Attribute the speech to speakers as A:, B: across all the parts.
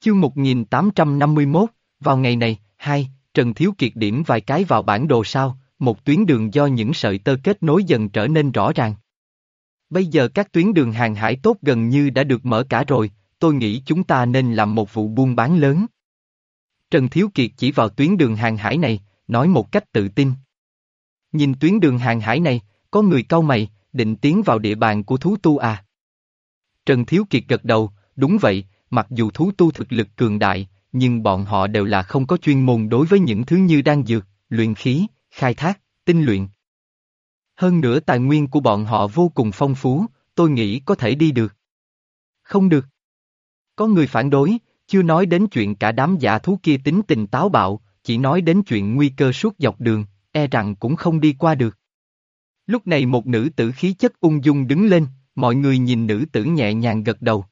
A: Chương 1851, vào ngày này, hai, Trần Thiếu Kiệt điểm vài cái vào bản đồ sao, một tuyến đường do những sợi tơ kết nối dần trở nên rõ ràng. Bây giờ các tuyến đường hàng hải tốt gần như đã được mở cả rồi, tôi nghĩ chúng ta nên làm một vụ buôn bán lớn. Trần Thiếu Kiệt chỉ vào tuyến đường hàng hải này, nói một cách tự tin. Nhìn tuyến đường hàng hải này, có người cau mày, định tiến vào địa bàn của thú tu à? Trần Thiếu Kiệt gật đầu, đúng vậy, mặc dù thú tu thực lực cường đại, nhưng bọn họ đều là không có chuyên môn đối với những thứ như đan dược, luyện khí, khai thác, tinh luyện. Hơn nữa tài nguyên của bọn họ vô cùng phong phú, tôi nghĩ có thể đi được. Không được. Có người phản đối, chưa nói đến chuyện cả đám giả thú kia tính tình táo bạo, chỉ nói đến chuyện nguy cơ suốt dọc đường, e rằng cũng không đi qua được. Lúc này một nữ tử khí chất ung dung đứng lên, mọi người nhìn nữ tử nhẹ nhàng gật đầu.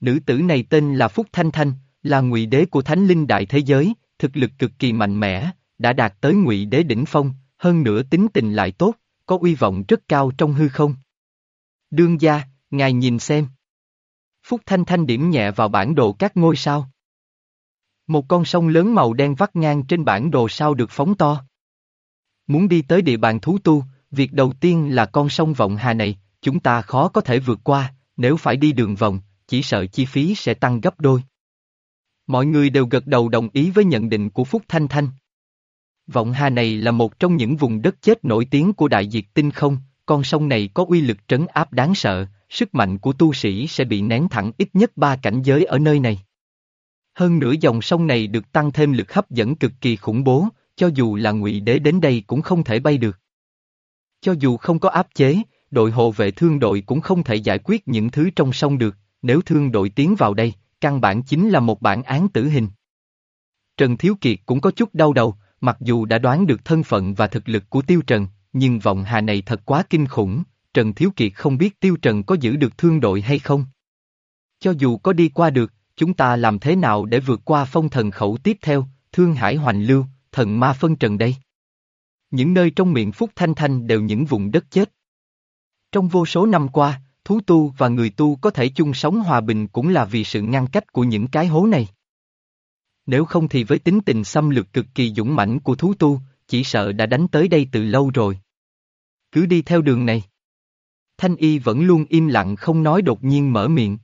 A: Nữ tử này tên là Phúc Thanh Thanh, là ngụy đế của Thánh Linh Đại Thế Giới, thực lực cực kỳ mạnh mẽ, đã đạt tới ngụy đế đỉnh phong, hơn nữa tính tình lại tốt, có uy vọng rất cao trong hư không. Đương gia, ngài nhìn xem. Phúc Thanh Thanh điểm nhẹ vào bản đồ các ngôi sao. Một con sông lớn màu đen vắt ngang trên bản đồ sao được phóng to. Muốn đi tới địa bàn thú tu, việc đầu tiên là con sông Vọng Hà này, chúng ta khó có thể vượt qua, nếu phải đi đường vòng, chỉ sợ chi phí sẽ tăng gấp đôi. Mọi người đều gật đầu đồng ý với nhận định của Phúc Thanh Thanh. Vọng Hà này là một trong những vùng đất chết nổi tiếng của đại diệt tinh không, con sông này có uy lực trấn áp đáng sợ, sức mạnh của tu sĩ sẽ bị nén thẳng ít nhất ba cảnh giới ở nơi này. Hơn nữa dòng sông này được tăng thêm lực hấp dẫn cực kỳ khủng bố, cho dù là ngụy đế đến đây cũng không thể bay được. Cho dù không có áp chế, đội hộ vệ thương đội cũng không thể giải quyết những thứ trong sông được, nếu thương đội tiến vào đây, căn bản chính là một bản án tử hình. Trần Thiếu Kiệt cũng có chút đau đầu, mặc dù đã đoán được thân phận và thực lực của Tiêu Trần, nhưng vọng hà này thật quá kinh khủng, Trần Thiếu Kiệt không biết Tiêu Trần có giữ được thương đội hay không. Cho dù có đi qua được, chúng ta làm thế nào để vượt qua phong thần khẩu tiếp theo, thương hải hoành lưu, thần ma phân trần đây. Những nơi trong miệng Phúc Thanh Thanh đều những vùng đất chết. Trong vô số năm qua, thú tu và người tu có thể chung sống hòa bình cũng là vì sự ngăn cách của những cái hố này. Nếu không thì với tính tình xâm lược cực kỳ dũng mãnh của thú tu, chỉ sợ đã đánh tới đây từ lâu rồi. Cứ đi theo đường này. Thanh y vẫn luôn im lặng không nói đột nhiên mở miệng.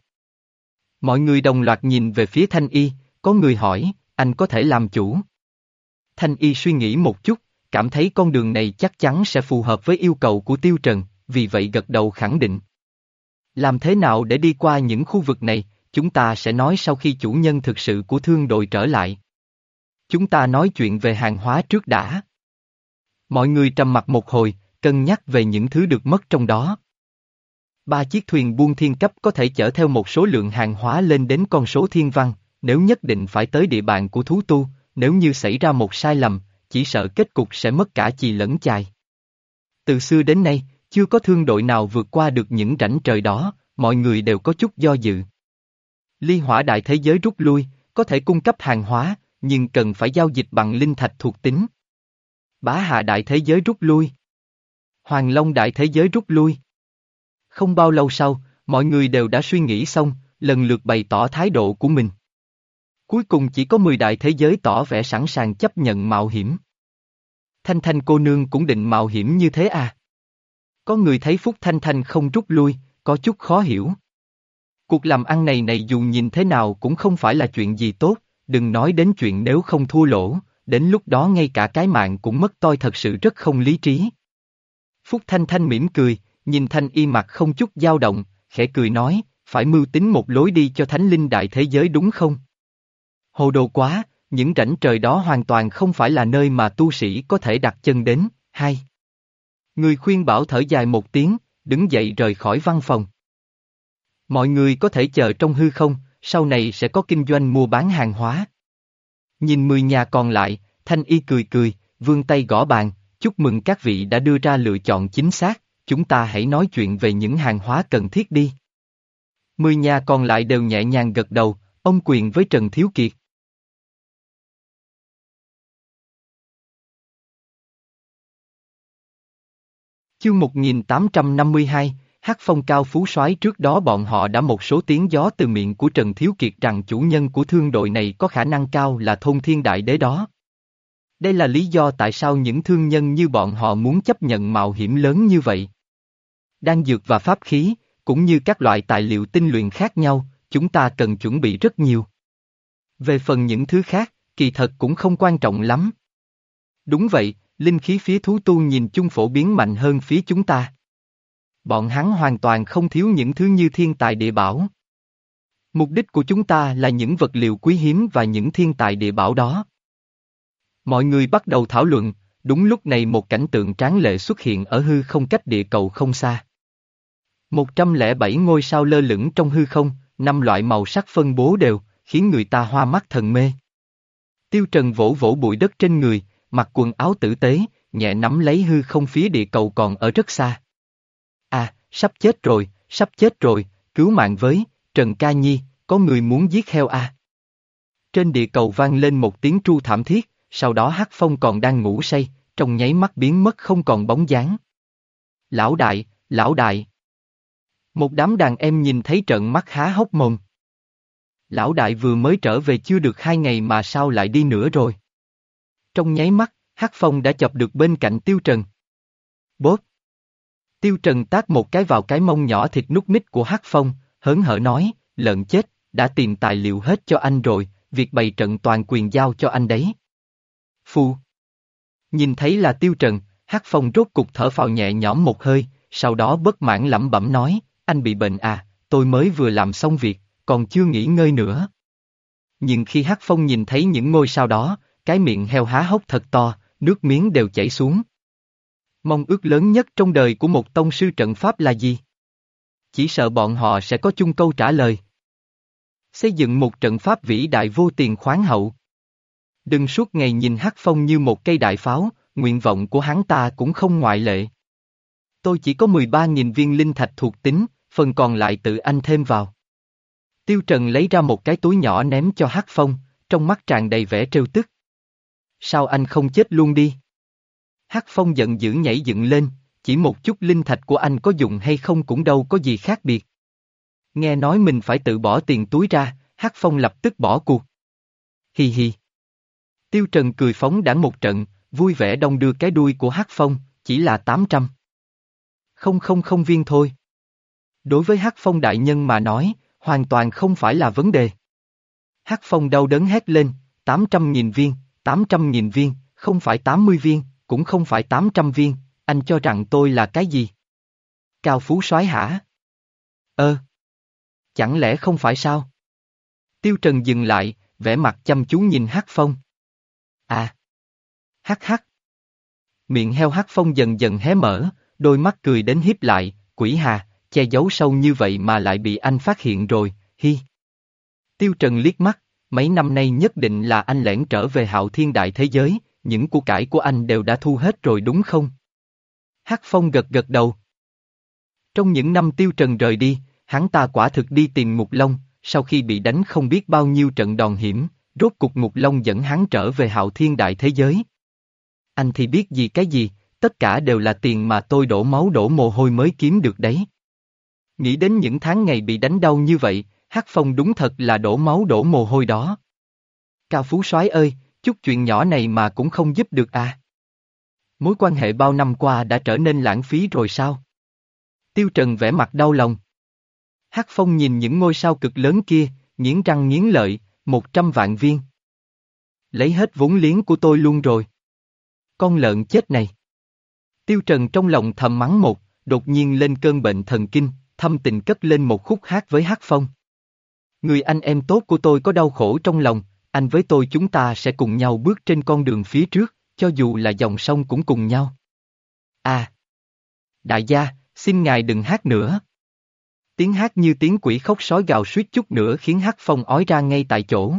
A: Mọi người đồng loạt nhìn về phía Thanh y, có người hỏi, anh có thể làm chủ. Thanh y suy nghĩ một chút, cảm thấy con đường này chắc chắn sẽ phù hợp với yêu cầu của Tiêu Trần, vì vậy gật đầu khẳng định. Làm thế nào để đi qua những khu vực này, chúng ta sẽ nói sau khi chủ nhân thực sự của thương đội trở lại. Chúng ta nói chuyện về hàng hóa trước đã. Mọi người trầm mặt một hồi, cân nhắc về những thứ được mất trong đó. Ba chiếc thuyền buôn thiên cấp có thể chở theo một số lượng hàng hóa lên đến con số thiên văn, nếu nhất định phải tới địa bàn của thú tu, nếu như xảy ra một sai lầm, chỉ sợ kết cục sẽ mất cả chì lẫn chài. Từ xưa đến nay, chưa có thương đội nào vượt qua được những rãnh trời đó, mọi người đều có chút do dự. Ly hỏa đại thế giới rút lui, có thể cung cấp hàng hóa, nhưng cần phải giao dịch bằng linh thạch thuộc tính. Bá hạ đại thế giới rút lui. Hoàng Long đại thế giới rút lui. Không bao lâu sau, mọi người đều đã suy nghĩ xong, lần lượt bày tỏ thái độ của mình. Cuối cùng chỉ có 10 đại thế giới tỏ vẻ sẵn sàng chấp nhận mạo hiểm. Thanh Thanh cô nương cũng định mạo hiểm như thế à? Có người thấy Phúc Thanh Thanh không rút lui, có chút khó hiểu. Cuộc làm ăn này này dù nhìn thế nào cũng không phải là chuyện gì tốt, đừng nói đến chuyện nếu không thua lỗ, đến lúc đó ngay cả cái mạng cũng mất toi thật sự rất không lý trí. Phúc Thanh Thanh mỉm cười, nhìn Thanh y mặt không chút dao động, khẽ cười nói, phải mưu tính một lối đi cho thánh linh đại thế giới đúng không? Hồ đồ quá, những rảnh trời đó hoàn toàn không phải là nơi mà tu sĩ có thể đặt chân đến, hay. Người khuyên bảo thở dài một tiếng, đứng dậy rời khỏi văn phòng. Mọi người có thể chờ trong hư không, sau này sẽ có kinh doanh mua bán hàng hóa. Nhìn mười nhà còn lại, Thanh Y cười cười, vươn tay gõ bàn, chúc mừng các vị đã đưa ra lựa chọn chính xác, chúng ta hãy nói chuyện về những hàng hóa cần thiết đi. Mười nhà còn lại đều nhẹ nhàng gật đầu, ông quyền với Trần Thiếu Kiệt. Chương 1852, Hắc phong cao phú soái trước đó bọn họ đã một số tiếng gió từ miệng của Trần Thiếu Kiệt rằng chủ nhân của thương đội này có khả năng cao là thôn thiên đại đế đó. Đây là lý do tại sao những thương nhân như bọn họ muốn chấp nhận mạo hiểm lớn như vậy. Đan dược và pháp khí, cũng như các loại tài liệu tinh luyện khác nhau, chúng ta cần chuẩn bị rất nhiều. Về phần những thứ khác, kỳ thật cũng không quan trọng lắm. Đúng vậy, linh khí phía thú tu nhìn chung phổ biến mạnh hơn phía chúng ta. Bọn hắn hoàn toàn không thiếu những thứ như thiên tài địa bảo. Mục đích của chúng ta là những vật liệu quý hiếm và những thiên tài địa bảo đó. Mọi người bắt đầu thảo luận, đúng lúc này một cảnh tượng tráng lệ xuất hiện ở hư không cách địa cầu không xa. 107 ngôi sao lơ lửng trong hư không, năm loại màu sắc phân bố đều, khiến người ta hoa mắt thần mê. Tiêu Trần vỗ vỗ bụi đất trên người, mặc quần áo tử tế, nhẹ nắm lấy hư không phía địa cầu còn ở rất xa. À, sắp chết rồi, sắp chết rồi, cứu mạng với, Trần Ca Nhi, có người muốn giết heo à. Trên địa cầu vang lên một tiếng tru thảm thiết, sau đó Hắc Phong còn đang ngủ say, trong nháy mắt biến mất không còn bóng dáng. Lão đại, lão đại. Một đám đàn em nhìn thấy trận mắt há hốc mồm. Lão đại vừa mới trở về chưa được hai ngày mà sao lại đi nữa rồi. Trong nháy mắt, Hắc Phong đã chọc được bên cạnh Tiêu Trần. Bốp. Tiêu Trần tác một cái vào cái mông nhỏ thịt nút mít của Hắc Phong, hớn hở nói, lợn chết, đã tìm tài liệu hết cho anh rồi, việc bày trận toàn quyền giao cho anh đấy. Phu. Nhìn thấy là Tiêu Trần, Hắc Phong rốt cục thở phào nhẹ nhõm một hơi, sau đó bất mãn lẩm bẩm nói, anh bị bệnh à, tôi mới vừa làm xong việc, còn chưa nghỉ ngơi nữa. Nhưng khi Hắc Phong nhìn thấy những ngôi sao đó, cái miệng heo há hốc thật to, nước miếng đều chảy xuống. Mong ước lớn nhất trong đời của một tông sư trận pháp là gì? Chỉ sợ bọn họ sẽ có chung câu trả lời. Xây dựng một trận pháp vĩ đại vô tiền khoáng hậu. Đừng suốt ngày nhìn Hắc Phong như một cây đại pháo, nguyện vọng của hắn ta cũng không ngoại lệ. Tôi chỉ có 13.000 viên linh thạch thuộc tính, phần còn lại tự anh thêm vào. Tiêu Trần lấy ra một cái túi nhỏ ném cho Hắc Phong, trong mắt tràn đầy vẻ trêu tức. Sao anh không chết luôn đi? Hắc Phong giận dữ nhảy dựng lên, chỉ một chút linh thạch của anh có dùng hay không cũng đâu có gì khác biệt. Nghe nói mình phải tự bỏ tiền túi ra, Hắc Phong lập tức bỏ cuộc. Hi hi. Tiêu Trần cười phóng đảng một trận, vui vẻ đông đưa cái đuôi của Hắc Phong, chỉ là 800. Không không không viên thôi. Đối với Hắc Phong đại nhân mà nói, hoàn toàn không phải là vấn đề. Hắc Phong đau đớn hét lên, 800.000 viên, 800.000 viên, không phải 80 viên, cũng không phải 800 viên, anh cho rằng tôi là cái gì? Cao Phú soái hả? Ơ! Chẳng lẽ không phải sao? Tiêu Trần dừng lại, vẻ mặt chăm chú nhìn Hắc Phong. À! Hắc hắc! Miệng heo Hắc Phong dần dần hé mở, đôi mắt cười đến hiếp lại, quỷ hà, che giấu sâu như vậy mà lại bị anh phát hiện rồi, hi. Tiêu Trần liếc mắt, mấy năm nay nhất định là anh lẻn trở về hạo thiên đại thế giới, những của cải của anh đều đã thu hết rồi đúng không? Hắc Phong gật gật đầu. Trong những năm Tiêu Trần rời đi, hắn ta quả thực đi tìm Ngục Long, sau khi bị đánh không biết bao nhiêu trận đòn hiểm, rốt cục Ngục Long dẫn hắn trở về hạo thiên đại thế giới. Anh thì biết gì cái gì, tất cả đều là tiền mà tôi đổ máu đổ mồ hôi mới kiếm được đấy. Nghĩ đến những tháng ngày bị đánh đau như vậy, Hắc Phong đúng thật là đổ máu đổ mồ hôi đó. Cao Phú soái ơi, chút chuyện nhỏ này mà cũng không giúp được à. Mối quan hệ bao năm qua đã trở nên lãng phí rồi sao? Tiêu Trần vẽ mặt đau lòng. Hắc Phong nhìn những ngôi sao cực lớn kia, nghiến răng nghiến lợi, một trăm vạn viên. Lấy hết vốn liếng của tôi luôn rồi. Con lợn chết này. Tiêu Trần trong lòng thầm mắng một, đột nhiên lên cơn bệnh thần kinh, thâm tình cất lên một khúc hát với Hắc Phong. Người anh em tốt của tôi có đau khổ trong lòng, anh với tôi chúng ta sẽ cùng nhau bước trên con đường phía trước, cho dù là dòng sông cũng cùng nhau. À! Đại gia, xin ngài đừng hát nữa. Tiếng hát như tiếng quỷ khóc sói gào suýt chút nữa khiến hát Phong ói ra ngay tại chỗ.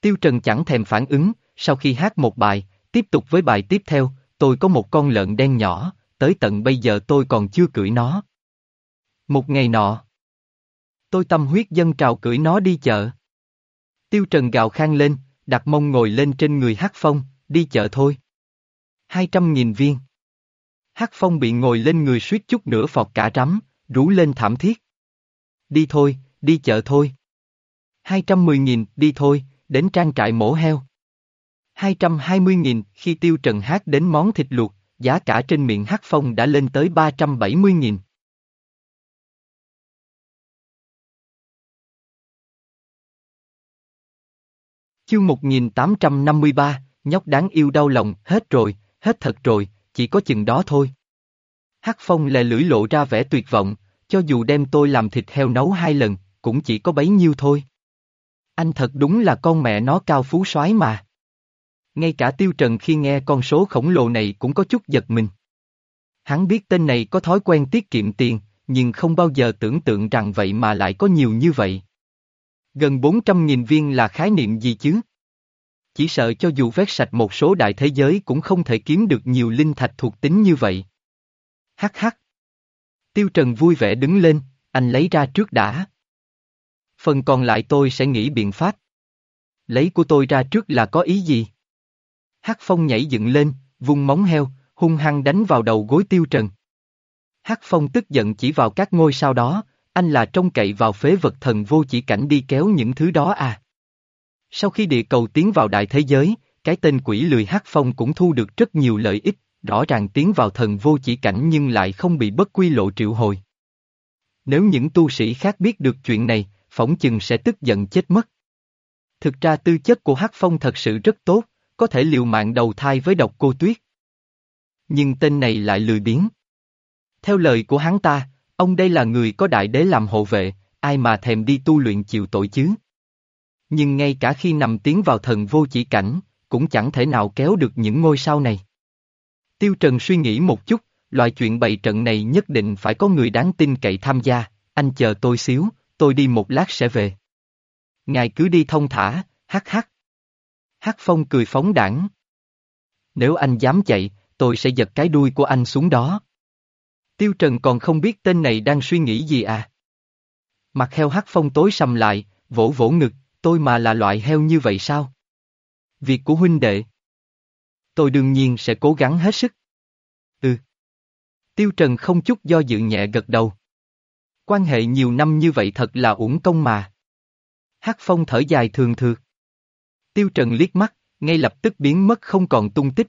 A: Tiêu Trần chẳng thèm phản ứng, sau khi hát một bài, tiếp tục với bài tiếp theo, tôi có một con lợn đen nhỏ, tới tận bây giờ tôi còn chưa cưỡi nó. Một ngày nọ, tôi tâm huyết dân trào cưỡi nó đi chợ. Tiêu Trần gào khang lên, đặt mông ngồi lên trên người Hắc Phong, đi chợ thôi. Hai trăm nghìn viên. Hắc Phong bị ngồi lên người suýt chút nữa phọt cả rắm, rú lên thảm thiết. Đi thôi, đi chợ thôi. 210.000, đi thôi, đến trang trại mổ heo. 220.000, khi tiêu trần hát đến món thịt luộc, giá cả trên miệng hắc phong đã lên tới 370.000. Chương 1853, nhóc đáng yêu đau lòng, hết rồi, hết thật rồi, chỉ có chừng đó thôi. Hắc Phong lè lưỡi lộ ra vẻ tuyệt vọng, cho dù đem tôi làm thịt heo nấu hai lần, cũng chỉ có bấy nhiêu thôi. Anh thật đúng là con mẹ nó cao phú soái mà. Ngay cả Tiêu Trần khi nghe con số khổng lồ này cũng có chút giật mình. Hắn biết tên này có thói quen tiết kiệm tiền, nhưng không bao giờ tưởng tượng rằng vậy mà lại có nhiều như vậy. Gần 400.000 viên là khái niệm gì chứ? Chỉ sợ cho dù vét sạch một số đại thế giới cũng không thể kiếm được nhiều linh thạch thuộc tính như vậy. Hắc hắc. Tiêu Trần vui vẻ đứng lên, anh lấy ra trước đã. Phần còn lại tôi sẽ nghĩ biện pháp. Lấy của tôi ra trước là có ý gì? Hắc Phong nhảy dựng lên, vung móng heo, hung hăng đánh vào đầu gối Tiêu Trần. Hắc Phong tức giận chỉ vào các ngôi sao đó, anh là trông cậy vào phế vật thần vô chỉ cảnh đi kéo những thứ đó à. Sau khi địa cầu tiến vào đại thế giới, cái tên quỷ lười Hắc Phong cũng thu được rất nhiều lợi ích, rõ ràng tiến vào thần vô chỉ cảnh nhưng lại không bị bất quy lộ triệu hồi. Nếu những tu sĩ khác biết được chuyện này, phỏng chừng sẽ tức giận chết mất. Thực ra tư chất của Hắc Phong thật sự rất tốt, có thể liều mạng đầu thai với độc cô tuyết. Nhưng tên này lại lười biếng. Theo lời của hắn ta, ông đây là người có đại đế làm hộ vệ, ai mà thèm đi tu luyện chịu tội chứ. Nhưng ngay cả khi nằm tiến vào thần vô chỉ cảnh, cũng chẳng thể nào kéo được những ngôi sao này. Tiêu Trần suy nghĩ một chút, loại chuyện bày trận này nhất định phải có người đáng tin cậy tham gia, anh chờ tôi xíu, tôi đi một lát sẽ về. Ngài cứ đi thông thả, hắc hắc. Hắc Phong cười phóng đảng. Nếu anh dám chạy, tôi sẽ giật cái đuôi của anh xuống đó. Tiêu Trần còn không biết tên này đang suy nghĩ gì à. Mặt heo Hắc Phong tối sầm lại, vỗ vỗ ngực, tôi mà là loại heo như vậy sao? Việc của huynh đệ. Tôi đương nhiên sẽ cố gắng hết sức. Ừ. Tiêu Trần không chút do dự nhẹ gật đầu. Quan hệ nhiều năm như vậy thật là uổng công mà. Hắc Phong thở dài thường thường. Tiêu Trần liếc mắt, ngay lập tức biến mất không còn tung tích.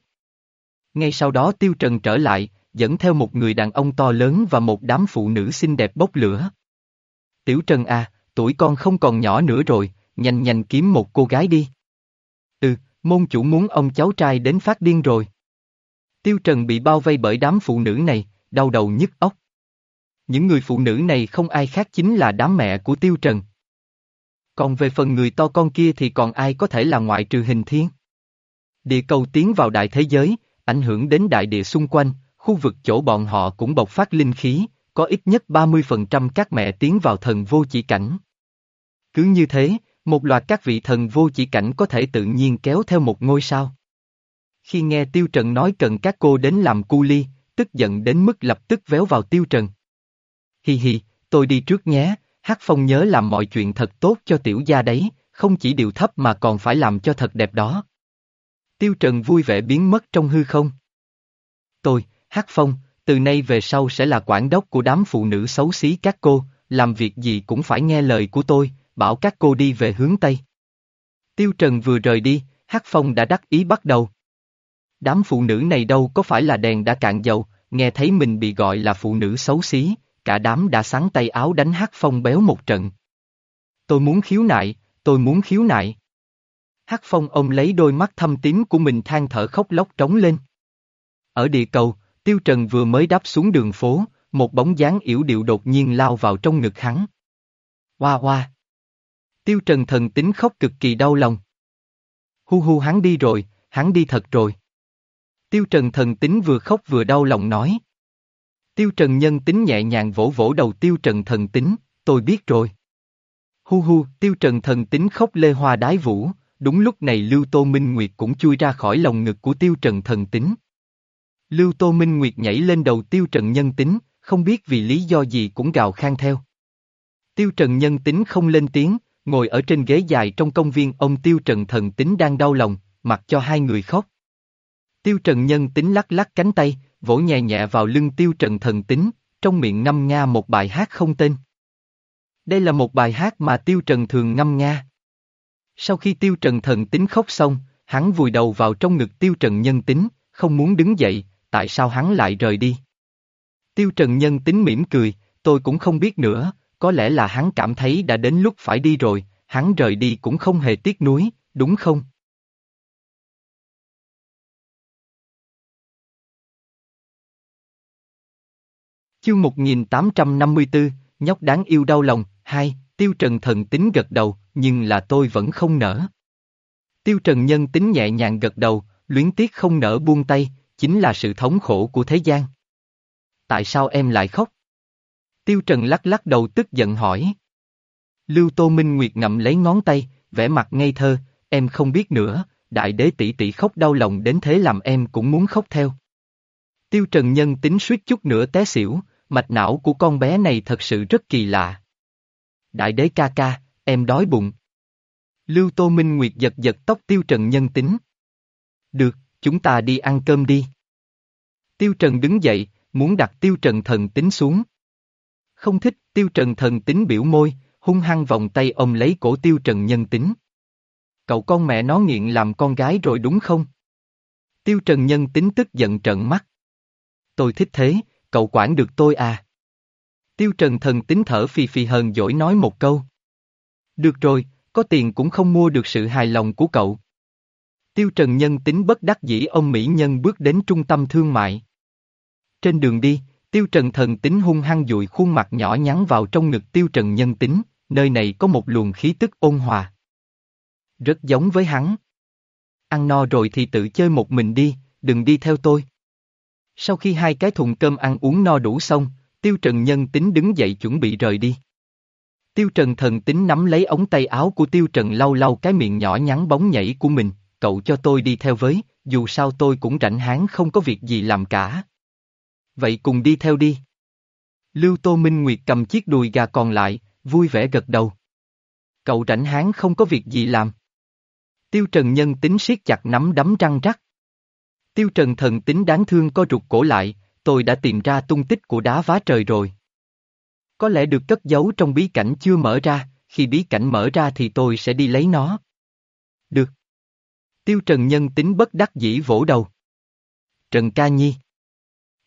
A: Ngay sau đó Tiêu Trần trở lại, dẫn theo một người đàn ông to lớn và một đám phụ nữ xinh đẹp bốc lửa. Tiểu Trần à, tuổi con không còn nhỏ nữa rồi, nhanh nhanh kiếm một cô gái đi. Ừ, môn chủ muốn ông cháu trai đến phát điên rồi. Tiêu Trần bị bao vây bởi đám phụ nữ này, đau đầu nhức óc. Những người phụ nữ này không ai khác chính là đám mẹ của Tiêu Trần. Còn về phần người to con kia thì còn ai có thể là ngoại trừ hình thiên. Địa cầu tiến vào đại thế giới, ảnh hưởng đến đại địa xung quanh, khu vực chỗ bọn họ cũng bộc phát linh khí, có ít nhất 30% các mẹ tiến vào thần vô chỉ cảnh. Cứ như thế, một loạt các vị thần vô chỉ cảnh có thể tự nhiên kéo theo một ngôi sao. Khi nghe Tiêu Trần nói cần các cô đến làm cu ly, tức giận đến mức lập tức véo vào Tiêu Trần. Hi hi, tôi đi trước nhé, Hắc Phong nhớ làm mọi chuyện thật tốt cho tiểu gia đấy, không chỉ điều thấp mà còn phải làm cho thật đẹp đó. Tiêu Trần vui vẻ biến mất trong hư không. Tôi, Hắc Phong, từ nay về sau sẽ là quản đốc của đám phụ nữ xấu xí các cô, làm việc gì cũng phải nghe lời của tôi, bảo các cô đi về hướng Tây. Tiêu Trần vừa rời đi, Hắc Phong đã đắc ý bắt đầu. Đám phụ nữ này đâu có phải là đèn đã cạn dầu, nghe thấy mình bị gọi là phụ nữ xấu xí, cả đám đã sáng tay áo đánh Hắc Phong béo một trận. Tôi muốn khiếu nại, tôi muốn khiếu nại. Hắc Phong ông lấy đôi mắt thâm tím của mình than thở khóc lóc trống lên. Ở địa cầu, Tiêu Trần vừa mới đáp xuống đường phố, một bóng dáng yểu điệu đột nhiên lao vào trong ngực hắn. Hoa hoa. Tiêu Trần thần tính khóc cực kỳ đau lòng. Hu hu hắn đi rồi, hắn đi thật rồi. Tiêu Trần thần tính vừa khóc vừa đau lòng nói. Tiêu Trần nhân tính nhẹ nhàng vỗ vỗ đầu Tiêu Trần thần tính, tôi biết rồi. Hu hu, Tiêu Trần thần tính khóc lê hoa đái vũ, đúng lúc này Lưu Tô Minh Nguyệt cũng chui ra khỏi lòng ngực của Tiêu Trần thần tính. Lưu Tô Minh Nguyệt nhảy lên đầu Tiêu Trần nhân tính, không biết vì lý do gì cũng gào khan theo. Tiêu Trần nhân tính không lên tiếng, ngồi ở trên ghế dài trong công viên ông Tiêu Trần thần tính đang đau lòng, mặc cho hai người khóc. Tiêu Trần nhân tính lắc lắc cánh tay, vỗ nhẹ nhẹ vào lưng Tiêu Trần thần tính, trong miệng ngâm nga một bài hát không tên. Đây là một bài hát mà Tiêu Trần thường ngâm nga. Sau khi Tiêu Trần thần tính khóc xong, hắn vùi đầu vào trong ngực Tiêu Trần nhân tính, không muốn đứng dậy, tại sao hắn lại rời đi. Tiêu Trần nhân tính mỉm cười, tôi cũng không biết nữa, có lẽ là hắn cảm thấy đã đến lúc phải đi rồi, hắn rời đi cũng không hề tiếc nuối, đúng không? Chương 1854, nhóc đáng yêu đau lòng, hai, Tiêu Trần thần tính gật đầu, nhưng là tôi vẫn không nở. Tiêu Trần nhân tính nhẹ nhàng gật đầu, luyến tiếc không nở buông tay, chính là sự thống khổ của thế gian. Tại sao em lại khóc? Tiêu Trần lắc lắc đầu tức giận hỏi. Lưu Tô Minh Nguyệt ngậm lấy ngón tay, vẻ mặt ngây thơ, em không biết nữa, đại đế tỷ tỷ khóc đau lòng đến thế làm em cũng muốn khóc theo. Tiêu Trần nhân tính suýt chút nữa té xỉu, mạch não của con bé này thật sự rất kỳ lạ. Đại đế ca ca, em đói bụng. Lưu Tô Minh Nguyệt giật giật tóc Tiêu Trần nhân tính. Được, chúng ta đi ăn cơm đi. Tiêu Trần đứng dậy, muốn đặt Tiêu Trần thần tính xuống. Không thích, Tiêu Trần thần tính biểu môi, hung hăng vòng tay ôm lấy cổ Tiêu Trần nhân tính. Cậu con mẹ nó nghiện làm con gái rồi đúng không? Tiêu Trần nhân tính tức giận trợn mắt. Tôi thích thế, cậu quản được tôi à? Tiêu Trần thần tính thở phì phì hờn dỗi nói một câu. Được rồi, có tiền cũng không mua được sự hài lòng của cậu. Tiêu Trần nhân tính bất đắc dĩ ông Mỹ Nhân bước đến trung tâm thương mại. Trên đường đi, Tiêu Trần thần tính hung hăng dụi khuôn mặt nhỏ nhắn vào trong ngực Tiêu Trần nhân tính, nơi này có một luồng khí tức ôn hòa. Rất giống với hắn. Ăn no rồi thì tự chơi một mình đi, đừng đi theo tôi. Sau khi hai cái thùng cơm ăn uống no đủ xong, Tiêu Trần nhân tính đứng dậy chuẩn bị rời đi. Tiêu Trần thần tính nắm lấy ống tay áo của Tiêu Trần lau lau cái miệng nhỏ nhắn bóng nhảy của mình, cậu cho tôi đi theo với, dù sao tôi cũng rảnh háng không có việc gì làm cả. Vậy cùng đi theo đi. Lưu Tô Minh Nguyệt cầm chiếc đùi gà còn lại, vui vẻ gật đầu. Cậu rảnh háng không có việc gì làm. Tiêu Trần nhân tính siết chặt nắm đấm răng rắc. Tiêu Trần thần tính đáng thương co rụt cổ lại, tôi đã tìm ra tung tích của đá vá trời rồi. Có lẽ được cất giấu trong bí cảnh chưa mở ra, khi bí cảnh mở ra thì tôi sẽ đi lấy nó. Được. Tiêu Trần nhân tính bất đắc dĩ vỗ đầu. Trần Ca Nhi.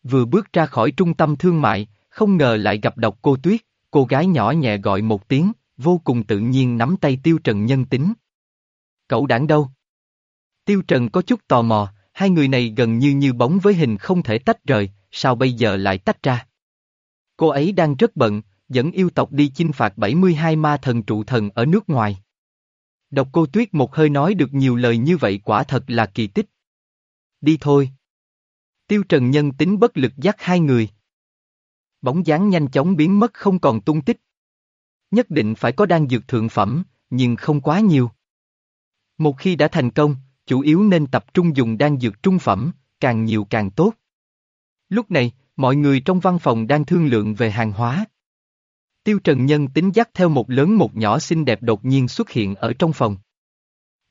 A: Vừa bước ra khỏi trung tâm thương mại, không ngờ lại gặp độc cô Tuyết, cô gái nhỏ nhẹ gọi một tiếng, vô cùng tự nhiên nắm tay Tiêu Trần nhân tính. Cậu đảng đâu? Tiêu Trần có chút tò mò, hai người này gần như như bóng với hình không thể tách rời, sao bây giờ lại tách ra? Cô ấy đang rất bận, dẫn yêu tộc đi chinh phạt 72 ma thần trụ thần ở nước ngoài. Độc cô Tuyết một hơi nói được nhiều lời như vậy quả thật là kỳ tích. Đi thôi. Tiêu Trần nhân tính bất lực dắt hai người. Bóng dáng nhanh chóng biến mất không còn tung tích. Nhất định phải có đan dược thượng phẩm, nhưng không quá nhiều. Một khi đã thành công, chủ yếu nên tập trung dùng đan dược trung phẩm, càng nhiều càng tốt. Lúc này, mọi người trong văn phòng đang thương lượng về hàng hóa. Tiêu Trần Nhân tính dắt theo một lớn một nhỏ xinh đẹp đột nhiên xuất hiện ở trong phòng.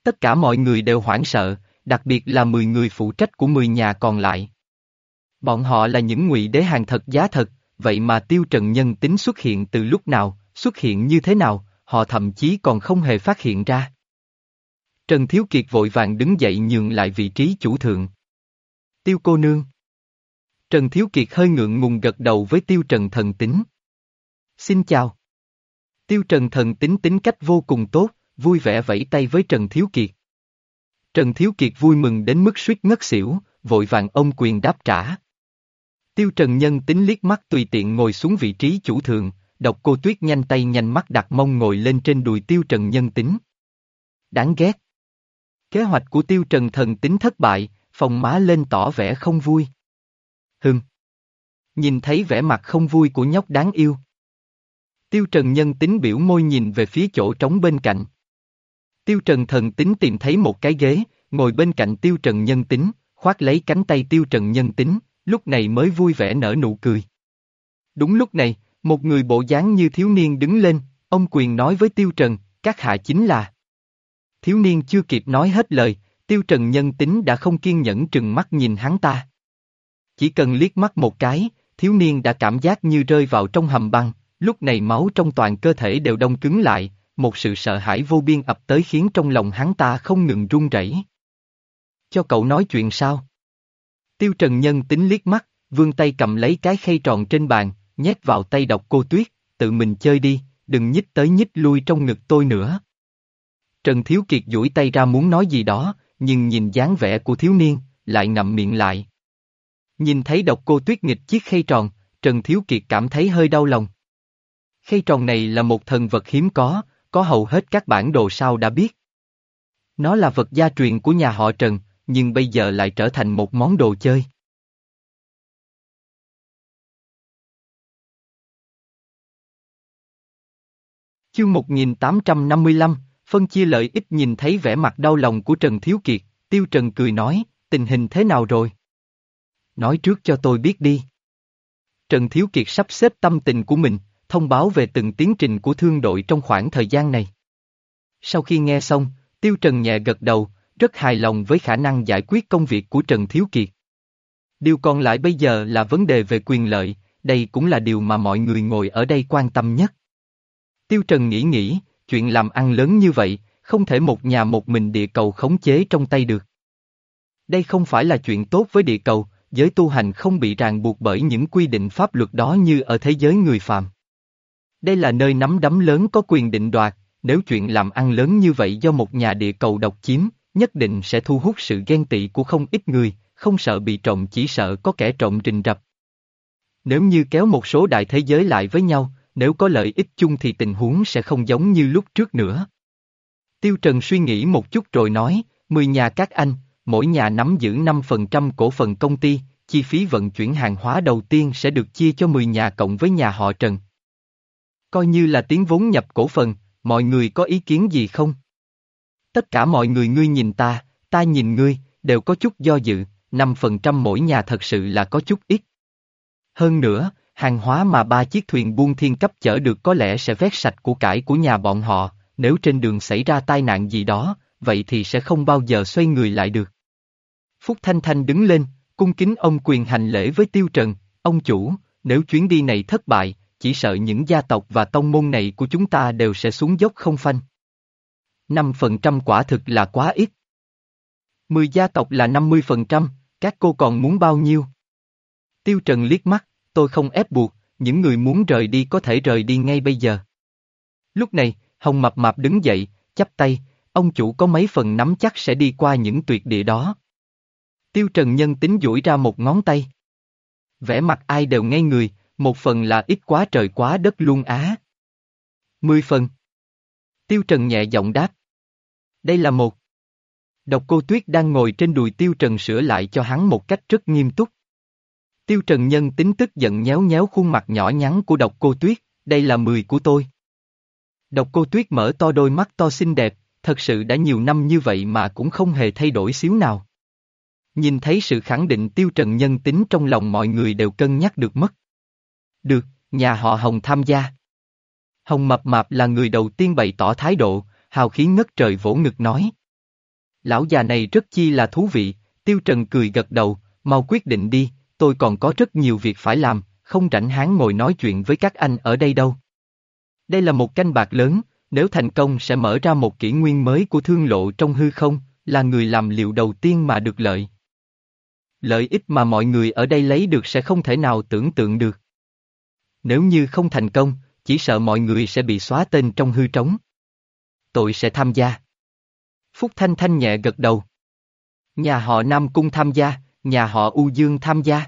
A: Tất cả mọi người đều hoảng sợ, đặc biệt là 10 người phụ trách của 10 nhà còn lại. Bọn họ là những ngụy đế hàng thật giá thật, vậy mà Tiêu Trần Nhân tính xuất hiện từ lúc nào, xuất hiện như thế nào, họ thậm chí còn không hề phát hiện ra. Trần Thiếu Kiệt vội vàng đứng dậy nhường lại vị trí chủ thượng. Tiêu cô nương. Trần Thiếu Kiệt hơi ngượng ngùng gật đầu với Tiêu Trần thần tính. Xin chào. Tiêu Trần thần tính tính cách vô cùng tốt, vui vẻ vẫy tay với Trần Thiếu Kiệt. Trần Thiếu Kiệt vui mừng đến mức suýt ngất xỉu, vội vàng ông quyền đáp trả. Tiêu Trần Nhân tính liếc mắt tùy tiện ngồi xuống vị trí chủ thượng, độc cô tuyết nhanh tay nhanh mắt đặt mông ngồi lên trên đùi Tiêu Trần Nhân tính. Đáng ghét. Kế hoạch của Tiêu Trần thần tính thất bại, phòng má lên tỏ vẻ không vui. Hưng. Nhìn thấy vẻ mặt không vui của nhóc đáng yêu. Tiêu Trần nhân tính biểu môi nhìn về phía chỗ trống bên cạnh. Tiêu Trần thần tính tìm thấy một cái ghế, ngồi bên cạnh Tiêu Trần nhân tính, khoát lấy cánh tay Tiêu Trần nhân tính, lúc này mới vui vẻ nở nụ cười. Đúng lúc này, một người bộ dáng như thiếu niên đứng lên, ông quyền nói với Tiêu Trần, các hạ chính là. Thiếu niên chưa kịp nói hết lời, Tiêu Trần nhân tính đã không kiên nhẫn trừng mắt nhìn hắn ta. Chỉ cần liếc mắt một cái, thiếu niên đã cảm giác như rơi vào trong hầm băng, lúc này máu trong toàn cơ thể đều đông cứng lại, một sự sợ hãi vô biên ập tới khiến trong lòng hắn ta không ngừng run rẩy. Cho cậu nói chuyện sao? Tiêu Trần Nhân tính liếc mắt, vươn tay cầm lấy cái khay tròn trên bàn, nhét vào tay độc cô tuyết, tự mình chơi đi, đừng nhích tới nhích lui trong ngực tôi nữa. Trần Thiếu Kiệt duỗi tay ra muốn nói gì đó, nhưng nhìn dáng vẻ của thiếu niên, lại ngậm miệng lại. Nhìn thấy độc cô tuyết nghịch chiếc khay tròn, Trần Thiếu Kiệt cảm thấy hơi đau lòng. Khay tròn này là một thần vật hiếm có, có hầu hết các bản đồ sao đã biết. Nó là vật gia truyền của nhà họ Trần, nhưng bây giờ lại trở thành một món đồ chơi. Chương 1855, phân chia lợi ích nhìn thấy vẻ mặt đau lòng của Trần Thiếu Kiệt, Tiêu Trần cười nói, tình hình thế nào rồi? Nói trước cho tôi biết đi. Trần Thiếu Kiệt sắp xếp tâm tình của mình, thông báo về từng tiến trình của thương đội trong khoảng thời gian này. Sau khi nghe xong, Tiêu Trần nhẹ gật đầu, rất hài lòng với khả năng giải quyết công việc của Trần Thiếu Kiệt. Điều còn lại bây giờ là vấn đề về quyền lợi, đây cũng là điều mà mọi người ngồi ở đây quan tâm nhất. Tiêu Trần nghĩ nghĩ, chuyện làm ăn lớn như vậy, không thể một nhà một mình địa cầu khống chế trong tay được. Đây không phải là chuyện tốt với địa cầu, giới tu hành không bị ràng buộc bởi những quy định pháp luật đó như ở thế giới người phàm. Đây là nơi nắm đấm lớn có quyền định đoạt, nếu chuyện làm ăn lớn như vậy do một nhà địa cầu độc chiếm, nhất định sẽ thu hút sự ghen tị của không ít người, không sợ bị trộm chỉ sợ có kẻ trộm rình rập. Nếu như kéo một số đại thế giới lại với nhau, nếu có lợi ích chung thì tình huống sẽ không giống như lúc trước nữa. Tiêu Trần suy nghĩ một chút rồi nói, 10 nhà các anh, mỗi nhà nắm giữ 5% cổ phần công ty, chi phí vận chuyển hàng hóa đầu tiên sẽ được chia cho 10 nhà cộng với nhà họ Trần. Coi như là tiếng vốn nhập cổ phần, mọi người có ý kiến gì không? Tất cả mọi người ngươi nhìn ta, ta nhìn ngươi, đều có chút do dự, 5% mỗi nhà thật sự là có chút ít. Hơn nữa, hàng hóa mà ba chiếc thuyền buôn thiên cấp chở được có lẽ sẽ vét sạch của cải của nhà bọn họ, nếu trên đường xảy ra tai nạn gì đó, vậy thì sẽ không bao giờ xoay người lại được. Phúc Thanh Thanh đứng lên, cung kính ông quyền hành lễ với Tiêu Trần, ông chủ, nếu chuyến đi này thất bại, chỉ sợ những gia tộc và tông môn này của chúng ta đều sẽ xuống dốc không phanh. 5% quả thực là quá ít. 10 gia tộc là 50%, các cô còn muốn bao nhiêu? Tiêu Trần liếc mắt, tôi không ép buộc, những người muốn rời đi có thể rời đi ngay bây giờ. Lúc này, Hồng Mập Mạp đứng dậy, chắp tay, ông chủ có mấy phần nắm chắc sẽ đi qua những tuyệt địa đó. Tiêu Trần nhân tính duỗi ra một ngón tay. Vẽ mặt ai đều ngay người, một phần là ít quá trời quá đất luôn á. Mười phần. Tiêu Trần nhẹ giọng đáp. Đây là một. Độc cô Tuyết đang ngồi trên đùi Tiêu Trần sửa lại cho hắn một cách rất nghiêm túc. Tiêu Trần Nhân tính tức giận nhéo nhéo khuôn mặt nhỏ nhắn của độc cô Tuyết, đây là mười của tôi. Độc cô Tuyết mở to đôi mắt to xinh đẹp, thật sự đã nhiều năm như vậy mà cũng không hề thay đổi xíu nào. Nhìn thấy sự khẳng định Tiêu Trần Nhân tính trong lòng mọi người đều cân nhắc được mất. Được, nhà họ Hồng tham gia. Hồng Mập Mạp là người đầu tiên bày tỏ thái độ, hào khí ngất trời vỗ ngực nói. Lão già này rất chi là thú vị, Tiêu Trần cười gật đầu, mau quyết định đi, tôi còn có rất nhiều việc phải làm, không rảnh háng ngồi nói chuyện với các anh ở đây đâu. Đây là một canh bạc lớn, nếu thành công sẽ mở ra một kỷ nguyên mới của thương lộ trong hư không, là người làm liệu đầu tiên mà được lợi. Lợi ích mà mọi người ở đây lấy được sẽ không thể nào tưởng tượng được. Nếu như không thành công, chỉ sợ mọi người sẽ bị xóa tên trong hư trống. Tôi sẽ tham gia. Phúc Thanh Thanh nhẹ gật đầu. Nhà họ Nam Cung tham gia, nhà họ U Dương tham gia.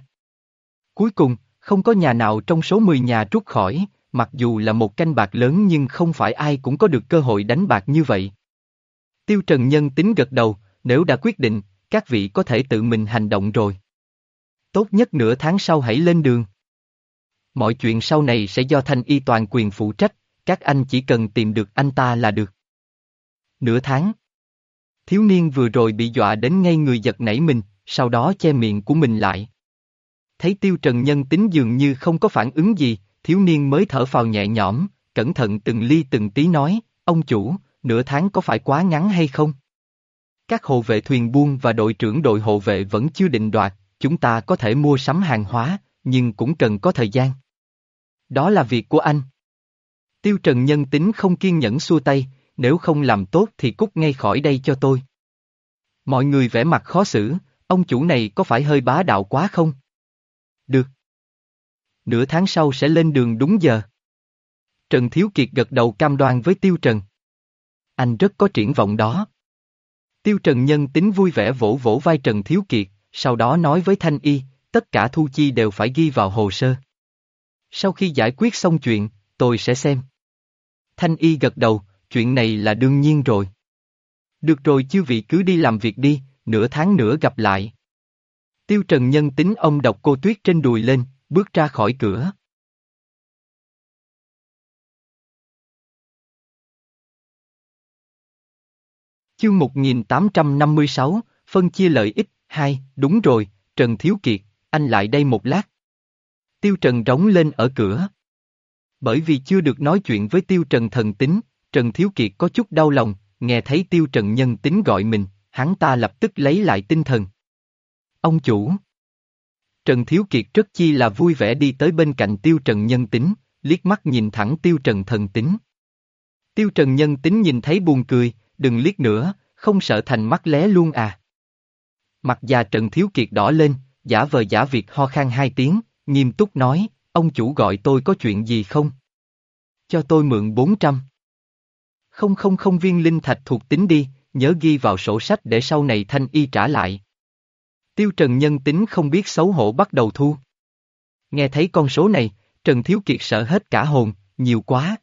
A: Cuối cùng, không có nhà nào trong số 10 nhà rút khỏi, mặc dù là một canh bạc lớn nhưng không phải ai cũng có được cơ hội đánh bạc như vậy. Tiêu Trần Nhân tính gật đầu, nếu đã quyết định, các vị có thể tự mình hành động rồi. Tốt nhất nửa tháng sau hãy lên đường. Mọi chuyện sau này sẽ do Thanh Y toàn quyền phụ trách, các anh chỉ cần tìm được anh ta là được. Nửa tháng. Thiếu niên vừa rồi bị dọa đến ngay người giật nảy mình, sau đó che miệng của mình lại. Thấy tiêu trần nhân tính dường như không có phản ứng gì, thiếu niên mới thở phào nhẹ nhõm, cẩn thận từng ly từng tí nói, ông chủ, nửa tháng có phải quá ngắn hay không? Các hộ vệ thuyền buôn và đội trưởng đội hộ vệ vẫn chưa định đoạt, chúng ta có thể mua sắm hàng hóa, nhưng cũng cần có thời gian. Đó là việc của anh. Tiêu Trần nhân tính không kiên nhẫn xua tay, nếu không làm tốt thì cút ngay khỏi đây cho tôi. Mọi người vẻ mặt khó xử, ông chủ này có phải hơi bá đạo quá không? Được. Nửa tháng sau sẽ lên đường đúng giờ. Trần Thiếu Kiệt gật đầu cam đoan với Tiêu Trần. Anh rất có triển vọng đó. Tiêu Trần nhân tính vui vẻ vỗ vỗ vai Trần Thiếu Kiệt, sau đó nói với Thanh Y, tất cả thu chi đều phải ghi vào hồ sơ. Sau khi giải quyết xong chuyện, tôi sẽ xem. Thanh Y gật đầu, chuyện này là đương nhiên rồi. Được rồi chư vị cứ đi làm việc đi, nửa tháng nữa gặp lại. Tiêu Trần nhân tính ông đọc cô tuyết trên đùi lên, bước ra khỏi cửa. Chương 1856, phân chia lợi ích, hai, đúng rồi, Trần Thiếu Kiệt, anh lại đây một lát. Tiêu Trần rống lên ở cửa. Bởi vì chưa được nói chuyện với Tiêu Trần thần tính, Trần Thiếu Kiệt có chút đau lòng, nghe thấy Tiêu Trần nhân tính gọi mình, hắn ta lập tức lấy lại tinh thần. Ông chủ. Trần Thiếu Kiệt rất chi là vui vẻ đi tới bên cạnh Tiêu Trần nhân tính, liếc mắt nhìn thẳng Tiêu Trần thần tính. Tiêu Trần nhân tính nhìn thấy buồn cười, đừng liếc nữa, không sợ thành mắt lé luôn à. Mặt già Trần Thiếu Kiệt đỏ lên, giả vờ giả việc ho khan hai tiếng, nghiêm túc nói, ông chủ gọi tôi có chuyện gì không? Cho tôi mượn 400. Không không không viên linh thạch thuộc tính đi, nhớ ghi vào sổ sách để sau này thanh y trả lại. Tiêu Trần nhân tính không biết xấu hổ bắt đầu thu. Nghe thấy con số này, Trần Thiếu Kiệt sợ hết cả hồn, nhiều quá.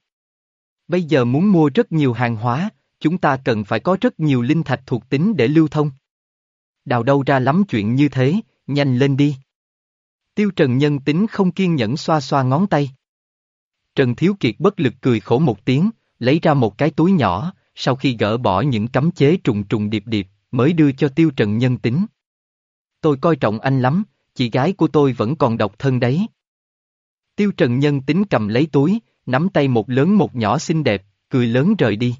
A: Bây giờ muốn mua rất nhiều hàng hóa, chúng ta cần phải có rất nhiều linh thạch thuộc tính để lưu thông. Đào đâu ra lắm chuyện như thế, nhanh lên đi. Tiêu Trần nhân tính không kiên nhẫn xoa xoa ngón tay. Trần Thiếu Kiệt bất lực cười khổ một tiếng, lấy ra một cái túi nhỏ, sau khi gỡ bỏ những cấm chế trùng trùng điệp điệp, mới đưa cho Tiêu Trần nhân tính. Tôi coi trọng anh lắm, chị gái của tôi vẫn còn độc thân đấy. Tiêu Trần nhân tính cầm lấy túi, nắm tay một lớn một nhỏ xinh đẹp, cười lớn rời đi.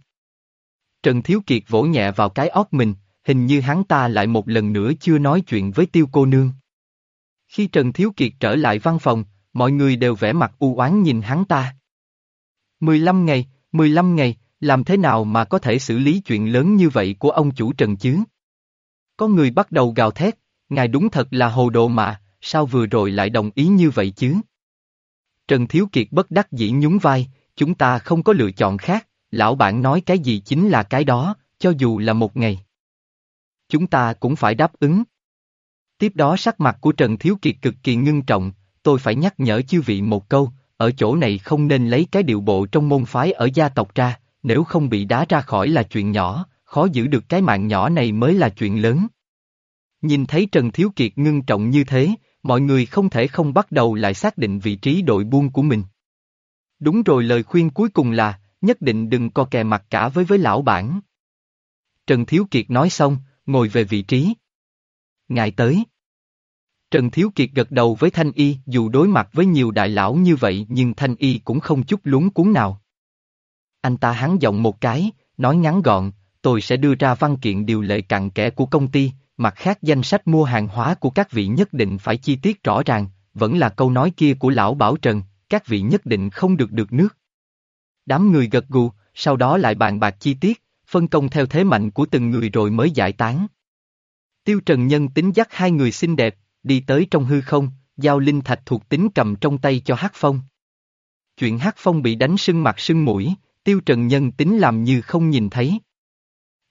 A: Trần Thiếu Kiệt vỗ nhẹ vào cái óc mình, hình như hắn ta lại một lần nữa chưa nói chuyện với tiêu cô nương. Khi Trần Thiếu Kiệt trở lại văn phòng, mọi người đều vẻ mặt u oán nhìn hắn ta. 15 ngày, 15 ngày, làm thế nào mà có thể xử lý chuyện lớn như vậy của ông chủ Trần chứ? Có người bắt đầu gào thét, ngài đúng thật là hồ đồ mà, sao vừa rồi lại đồng ý như vậy chứ? Trần Thiếu Kiệt bất đắc dĩ nhún vai, chúng ta không có lựa chọn khác, lão bản nói cái gì chính là cái đó, cho dù là một ngày. Chúng ta cũng phải đáp ứng. Tiếp đó sắc mặt của Trần Thiếu Kiệt cực kỳ ngưng trọng, tôi phải nhắc nhở chư vị một câu, ở chỗ này không nên lấy cái điệu bộ trong môn phái ở gia tộc ra, nếu không bị đá ra khỏi là chuyện nhỏ, khó giữ được cái mạng nhỏ này mới là chuyện lớn. Nhìn thấy Trần Thiếu Kiệt ngưng trọng như thế, mọi người không thể không bắt đầu lại xác định vị trí đội buôn của mình. Đúng rồi lời khuyên cuối cùng là, nhất định đừng co kè mặt cả với với lão bản. Trần Thiếu Kiệt nói xong, ngồi về vị trí. Ngài tới. Trần Thiếu Kiệt gật đầu với Thanh Y dù đối mặt với nhiều đại lão như vậy nhưng Thanh Y cũng không chút lúng cuốn nào. Anh ta hắn giọng một cái, nói ngắn gọn, tôi sẽ đưa ra văn kiện điều lệ cặn kẽ của công ty, mặt khác danh sách mua hàng hóa của các vị nhất định phải chi tiết rõ ràng, vẫn là câu nói kia của lão Bảo Trần, các vị nhất định không được được nước. Đám người gật gù, sau đó lại bàn bạc chi tiết, phân công theo thế mạnh của từng người rồi mới giải tán. Tiêu Trần Nhân tính dắt hai người xinh đẹp, đi tới trong hư không, giao linh thạch thuộc tính cầm trong tay cho Hắc Phong. Chuyện Hắc Phong bị đánh sưng mặt sưng mũi, Tiêu Trần Nhân tính làm như không nhìn thấy.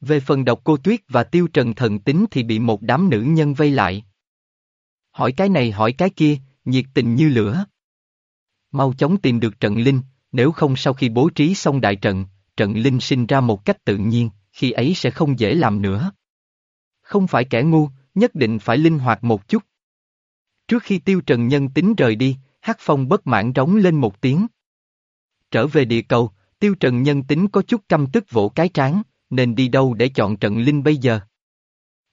A: Về phần độc cô Tuyết và Tiêu Trần Thần tính thì bị một đám nữ nhân vây lại. Hỏi cái này hỏi cái kia, nhiệt tình như lửa. Mau chóng tìm được trận linh, nếu không sau khi bố trí xong đại trận, trận linh sinh ra một cách tự nhiên, khi ấy sẽ không dễ làm nữa. Không phải kẻ ngu, nhất định phải linh hoạt một chút. Trước khi tiêu trần nhân tính rời đi, Hắc Phong bất mãn rống lên một tiếng. Trở về địa cầu, tiêu trần nhân tính có chút căm tức vỗ cái trán, nên đi đâu để chọn trận linh bây giờ?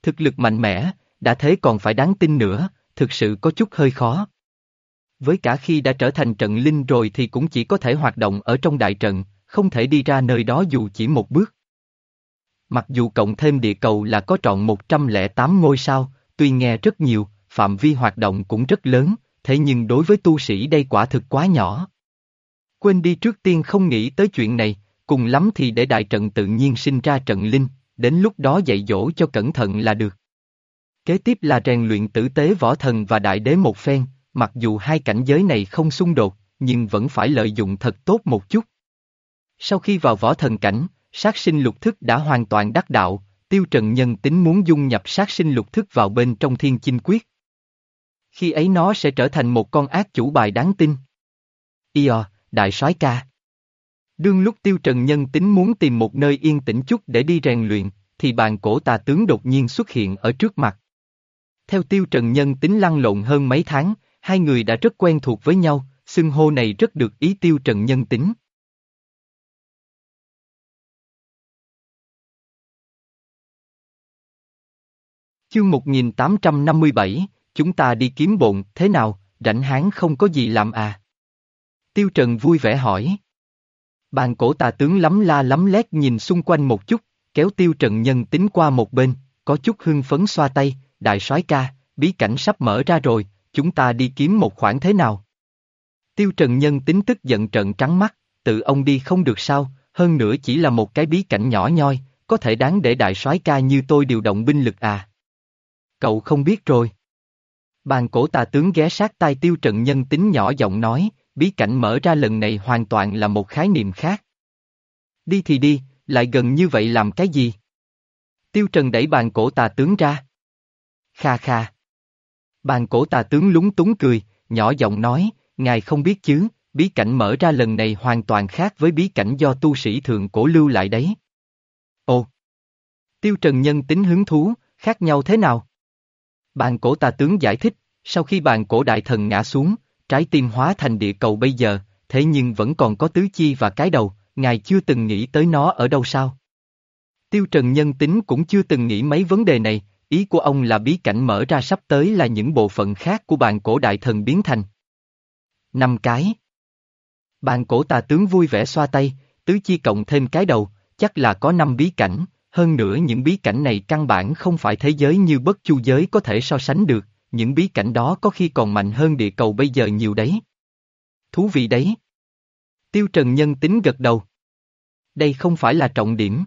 A: Thực lực mạnh mẽ, đã thế còn phải đáng tin nữa, thực sự có chút hơi khó. Với cả khi đã trở thành trận linh rồi thì cũng chỉ có thể hoạt động ở trong đại trận, không thể đi ra nơi đó dù chỉ một bước. Mặc dù cộng thêm địa cầu là có trọn 108 ngôi sao, tuy nghe rất nhiều, phạm vi hoạt động cũng rất lớn, thế nhưng đối với tu sĩ đây quả thực quá nhỏ. Quên đi trước tiên không nghĩ tới chuyện này, cùng lắm thì để đại trận tự nhiên sinh ra trận linh, đến lúc đó dạy dỗ cho cẩn thận là được. Kế tiếp là rèn luyện tử tế võ thần và đại đế một phen, mặc dù hai cảnh giới này không xung đột, nhưng vẫn phải lợi dụng thật tốt một chút. Sau khi vào võ thần cảnh, sát sinh lục thức đã hoàn toàn đắc đạo, tiêu trần nhân tính muốn dung nhập sát sinh lục thức vào bên trong thiên chinh quyết. Khi ấy nó sẽ trở thành một con ác chủ bài đáng tin. Io, đại soái ca. Đương lúc tiêu trần nhân tính muốn tìm một nơi yên tĩnh chút để đi rèn luyện, thì bàn cổ tà tướng đột nhiên xuất hiện ở trước mặt. Theo tiêu trần nhân tính lăn lộn hơn mấy tháng, hai người đã rất quen thuộc với nhau, xưng hô này rất được ý tiêu trần nhân tính. Chương 1857, chúng ta đi kiếm bộn, thế nào, rảnh hán không có gì làm à? Tiêu Trần vui vẻ hỏi. Bàn cổ tà tướng lắm la lắm lét nhìn xung quanh một chút, kéo Tiêu Trần nhân tính qua một bên, có chút hưng phấn xoa tay, đại soái ca, bí cảnh sắp mở ra rồi, chúng ta đi kiếm một khoản thế nào? Tiêu Trần nhân tính tức giận trận trắng mắt, tự ông đi không được sao, hơn nữa chỉ là một cái bí cảnh nhỏ nhoi, có thể đáng để đại soái ca như tôi điều động binh lực à? Cậu không biết rồi. Bàn cổ tà tướng ghé sát tai tiêu trần nhân tính nhỏ giọng nói, bí cảnh mở ra lần này hoàn toàn là một khái niệm khác. Đi thì đi, lại gần như vậy làm cái gì? Tiêu trần đẩy bàn cổ tà tướng ra. Kha kha. Bàn cổ tà tướng lúng túng cười, nhỏ giọng nói, ngài không biết chứ, bí cảnh mở ra lần này hoàn toàn khác với bí cảnh do tu sĩ thượng cổ lưu lại đấy. Ồ! Tiêu Trần Nhân tính hứng thú, khác nhau thế nào? Bàn cổ tà tướng giải thích, sau khi bàn cổ đại thần ngã xuống, trái tim hóa thành địa cầu bây giờ, thế nhưng vẫn còn có tứ chi và cái đầu, ngài chưa từng nghĩ tới nó ở đâu sao? Tiêu Trần Nhân tính cũng chưa từng nghĩ mấy vấn đề này, ý của ông là bí cảnh mở ra sắp tới là những bộ phận khác của bàn cổ đại thần biến thành. Năm cái. Bàn cổ tà tướng vui vẻ xoa tay, tứ chi cộng thêm cái đầu, chắc là có năm bí cảnh, hơn nữa những bí cảnh này căn bản không phải thế giới như bất chu giới có thể so sánh được, những bí cảnh đó có khi còn mạnh hơn địa cầu bây giờ nhiều đấy. Thú vị đấy. Tiêu Trần Nhân tính gật đầu. Đây không phải là trọng điểm.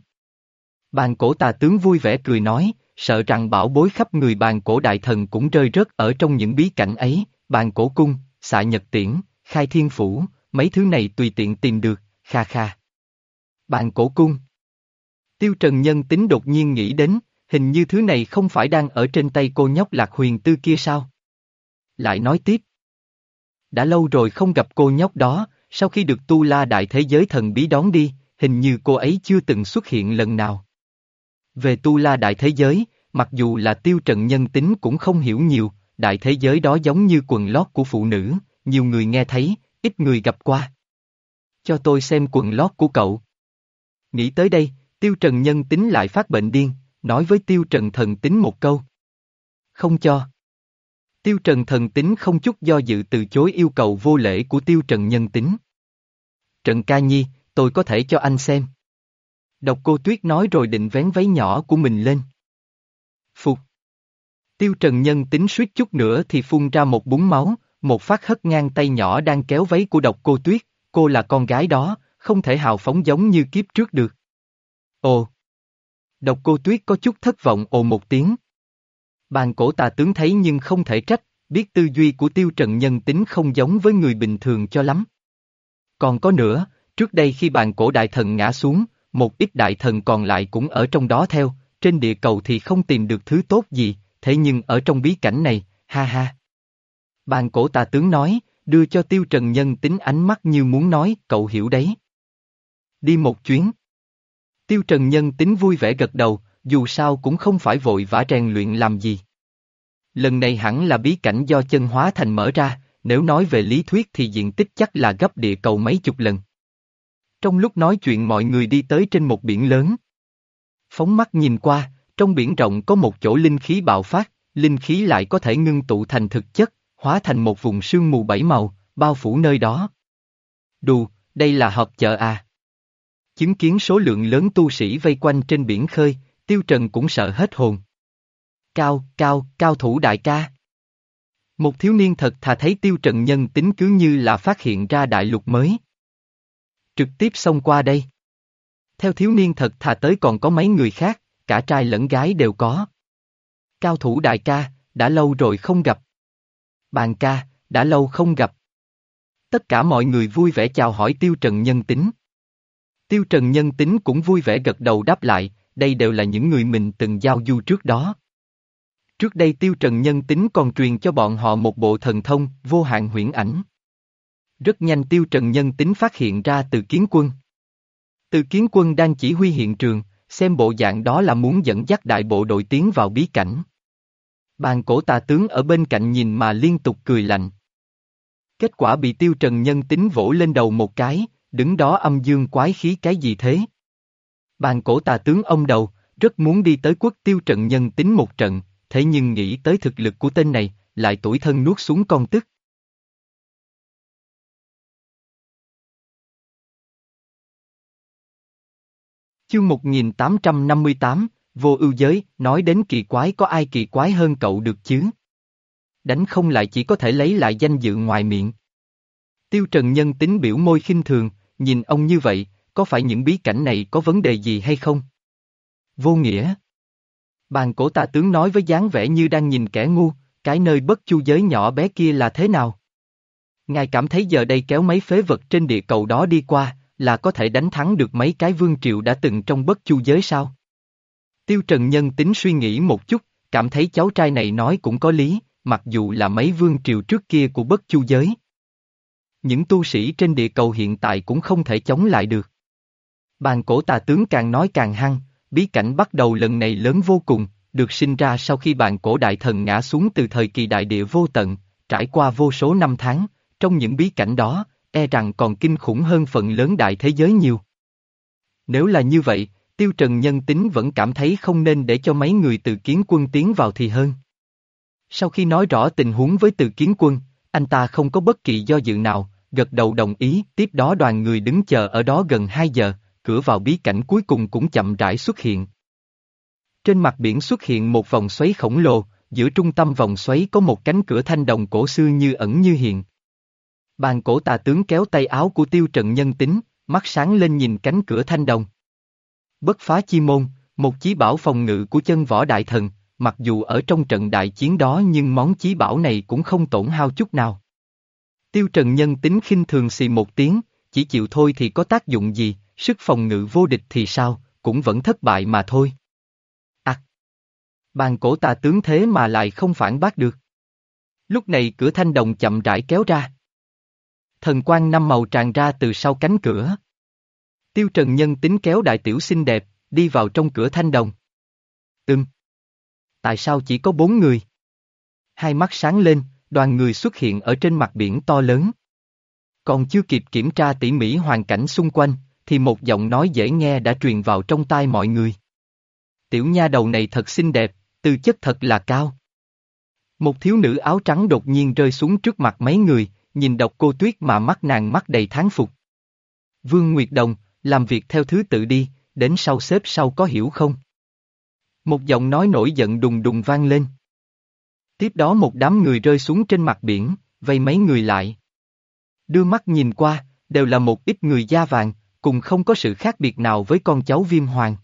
A: Bàn cổ tà tướng vui vẻ cười nói, sợ rằng bảo bối khắp người bàn cổ đại thần cũng rơi rớt ở trong những bí cảnh ấy, bàn cổ cung, xạ nhật tiễn, khai thiên phủ, mấy thứ này tùy tiện tìm được, kha kha. Bàn cổ cung. Tiêu Trần Nhân tính đột nhiên nghĩ đến, hình như thứ này không phải đang ở trên tay cô nhóc lạc huyền tư kia sao? Lại nói tiếp. Đã lâu rồi không gặp cô nhóc đó, sau khi được tu la đại thế giới thần bí đón đi, hình như cô ấy chưa từng xuất hiện lần nào. Về tu la đại thế giới, mặc dù là tiêu trần nhân tính cũng không hiểu nhiều, đại thế giới đó giống như quần lót của phụ nữ, nhiều người nghe thấy, ít người gặp qua. Cho tôi xem quần lót của cậu. Nghĩ tới đây, tiêu trần nhân tính lại phát bệnh điên, nói với tiêu trần thần tính một câu. Không cho. Tiêu trần thần tính không chút do dự từ chối yêu cầu vô lễ của tiêu trần nhân tính. Trần ca nhi, tôi có thể cho anh xem. Độc cô tuyết nói rồi định vén váy nhỏ của mình lên. Phục. Tiêu trần nhân tính suýt chút nữa thì phun ra một búng máu, một phát hất ngang tay nhỏ đang kéo váy của độc cô tuyết, cô là con gái đó, không thể hào phóng giống như kiếp trước được. Ồ! Độc cô tuyết có chút thất vọng ồ một tiếng. Bàn cổ tà tướng thấy nhưng không thể trách, biết tư duy của tiêu trần nhân tính không giống với người bình thường cho lắm. Còn có nữa, trước đây khi bàn cổ đại thần ngã xuống, một ít đại thần còn lại cũng ở trong đó theo, trên địa cầu thì không tìm được thứ tốt gì, thế nhưng ở trong bí cảnh này, ha ha. Bàn cổ tà tướng nói, đưa cho tiêu trần nhân tính ánh mắt như muốn nói, cậu hiểu đấy. Đi một chuyến. Tiêu trần nhân tính vui vẻ gật đầu, dù sao cũng không phải vội vã rèn luyện làm gì. Lần này hẳn là bí cảnh do chân hóa thành mở ra, nếu nói về lý thuyết thì diện tích chắc là gấp địa cầu mấy chục lần. Trong lúc nói chuyện mọi người đi tới trên một biển lớn. Phóng mắt nhìn qua, trong biển rộng có một chỗ linh khí bạo phát, linh khí lại có thể ngưng tụ thành thực chất, hóa thành một vùng sương mù bảy màu, bao phủ nơi đó. Đù, đây là họp chợ à. Chứng kiến số lượng lớn tu sĩ vây quanh trên biển khơi, Tiêu Trần cũng sợ hết hồn. Cao, cao, cao thủ đại ca. Một thiếu niên thật thà thấy tiêu trần nhân tính cứ như là phát hiện ra đại lục mới. Trực tiếp xông qua đây. Theo thiếu niên thật thà tới còn có mấy người khác, cả trai lẫn gái đều có. Cao thủ đại ca, đã lâu rồi không gặp. Bàn ca, đã lâu không gặp. Tất cả mọi người vui vẻ chào hỏi Tiêu Trần Nhân Tính. Tiêu Trần Nhân Tính cũng vui vẻ gật đầu đáp lại, đây đều là những người mình từng giao du trước đó. Trước đây Tiêu Trần Nhân Tính còn truyền cho bọn họ một bộ thần thông, vô hạn huyễn ảnh. Rất nhanh Tiêu Trần Nhân Tính phát hiện ra từ kiến quân. Từ kiến quân đang chỉ huy hiện trường, xem bộ dạng đó là muốn dẫn dắt đại bộ đội tiến vào bí cảnh. Bàn cổ tà tướng ở bên cạnh nhìn mà liên tục cười lạnh. Kết quả bị tiêu trần nhân tính vỗ lên đầu một cái, đứng đó âm dương quái khí cái gì thế? Bàn cổ tà tướng ông đầu, rất muốn đi tới quốc tiêu trần nhân tính một trận, thế nhưng nghĩ tới thực lực của tên này, lại tuổi thân nuốt xuống con tức. Chương 1858, vô ưu giới, nói đến kỳ quái có ai kỳ quái hơn cậu được chứ? Đánh không lại chỉ có thể lấy lại danh dự ngoài miệng. Tiêu Trần Nhân tính biểu môi khinh thường, nhìn ông như vậy, có phải những bí cảnh này có vấn đề gì hay không? Vô nghĩa. Bàn cổ tà tướng nói với dáng vẻ như đang nhìn kẻ ngu, cái nơi bất chu giới nhỏ bé kia là thế nào? Ngài cảm thấy giờ đây kéo mấy phế vật trên địa cầu đó đi qua, là có thể đánh thắng được mấy cái vương triều đã từng trong bất chu giới sao? Tiêu Trần Nhân tính suy nghĩ một chút, cảm thấy cháu trai này nói cũng có lý, mặc dù là mấy vương triều trước kia của bất chu giới. Những tu sĩ trên địa cầu hiện tại cũng không thể chống lại được. Bàn cổ tà tướng càng nói càng hăng, bí cảnh bắt đầu lần này lớn vô cùng, được sinh ra sau khi bàn cổ đại thần ngã xuống từ thời kỳ đại địa vô tận, trải qua vô số năm tháng, trong những bí cảnh đó, e rằng còn kinh khủng hơn phần lớn đại thế giới nhiều. Nếu là như vậy, Tiêu Trần nhân tính vẫn cảm thấy không nên để cho mấy người từ kiến quân tiến vào thì hơn. Sau khi nói rõ tình huống với từ kiến quân, anh ta không có bất kỳ do dự nào, gật đầu đồng ý, tiếp đó đoàn người đứng chờ ở đó gần 2 giờ, cửa vào bí cảnh cuối cùng cũng chậm rãi xuất hiện. Trên mặt biển xuất hiện một vòng xoáy khổng lồ, giữa trung tâm vòng xoáy có một cánh cửa thanh đồng cổ xưa như ẩn như hiện. Bàn cổ tà tướng kéo tay áo của tiêu trận nhân tính, mắt sáng lên nhìn cánh cửa thanh đồng. Bất phá chi môn, một chí bảo phòng ngự của chân võ đại thần, mặc dù ở trong trận đại chiến đó nhưng món chí bảo này cũng không tổn hao chút nào. Tiêu Trần Nhân tính khinh thường xì một tiếng, chỉ chịu thôi thì có tác dụng gì, sức phòng ngự vô địch thì sao, cũng vẫn thất bại mà thôi. À! Bàn cổ tà tướng thế mà lại không phản bác được. Lúc này cửa thanh đồng chậm rãi kéo ra. Thần quang năm màu tràn ra từ sau cánh cửa. Tiêu Trần Nhân tính kéo đại tiểu xinh đẹp, đi vào trong cửa thanh đồng. Ừm. Tại sao chỉ có bốn người? Hai mắt sáng lên, đoàn người xuất hiện ở trên mặt biển to lớn. Còn chưa kịp kiểm tra tỉ mỉ hoàn cảnh xung quanh, thì một giọng nói dễ nghe đã truyền vào trong tai mọi người. Tiểu nha đầu này thật xinh đẹp, tư chất thật là cao. Một thiếu nữ áo trắng đột nhiên rơi xuống trước mặt mấy người, nhìn độc cô tuyết mà mắt nàng mắt đầy tháng phục. Vương Nguyệt Đồng, làm việc theo thứ tự đi, đến sau xếp sau có hiểu không? Một giọng nói nổi giận đùng đùng vang lên. Tiếp đó một đám người rơi xuống trên mặt biển, vây mấy người lại. Đưa mắt nhìn qua, đều là một ít người da vàng, cùng không có sự khác biệt nào với con cháu viêm hoàng.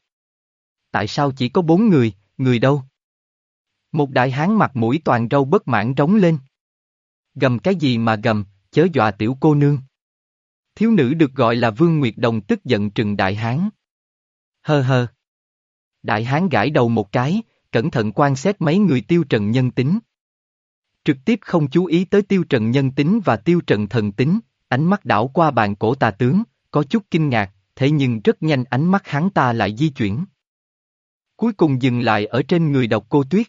A: Tại sao chỉ có bốn người, người đâu? Một đại hán mặt mũi toàn râu bất mãn trống lên. Gầm cái gì mà gầm, chớ dọa tiểu cô nương. Thiếu nữ được gọi là Vương Nguyệt Đồng tức giận trừng đại hán. Hơ hơ. Đại hán gãi đầu một cái, cẩn thận quan sát mấy người tiêu trần nhân tính. Trực tiếp không chú ý tới tiêu trần nhân tính và tiêu trần thần tính, ánh mắt đảo qua bàn cổ tà tướng, có chút kinh ngạc, thế nhưng rất nhanh ánh mắt hắn ta lại di chuyển. Cuối cùng dừng lại ở trên người độc cô tuyết.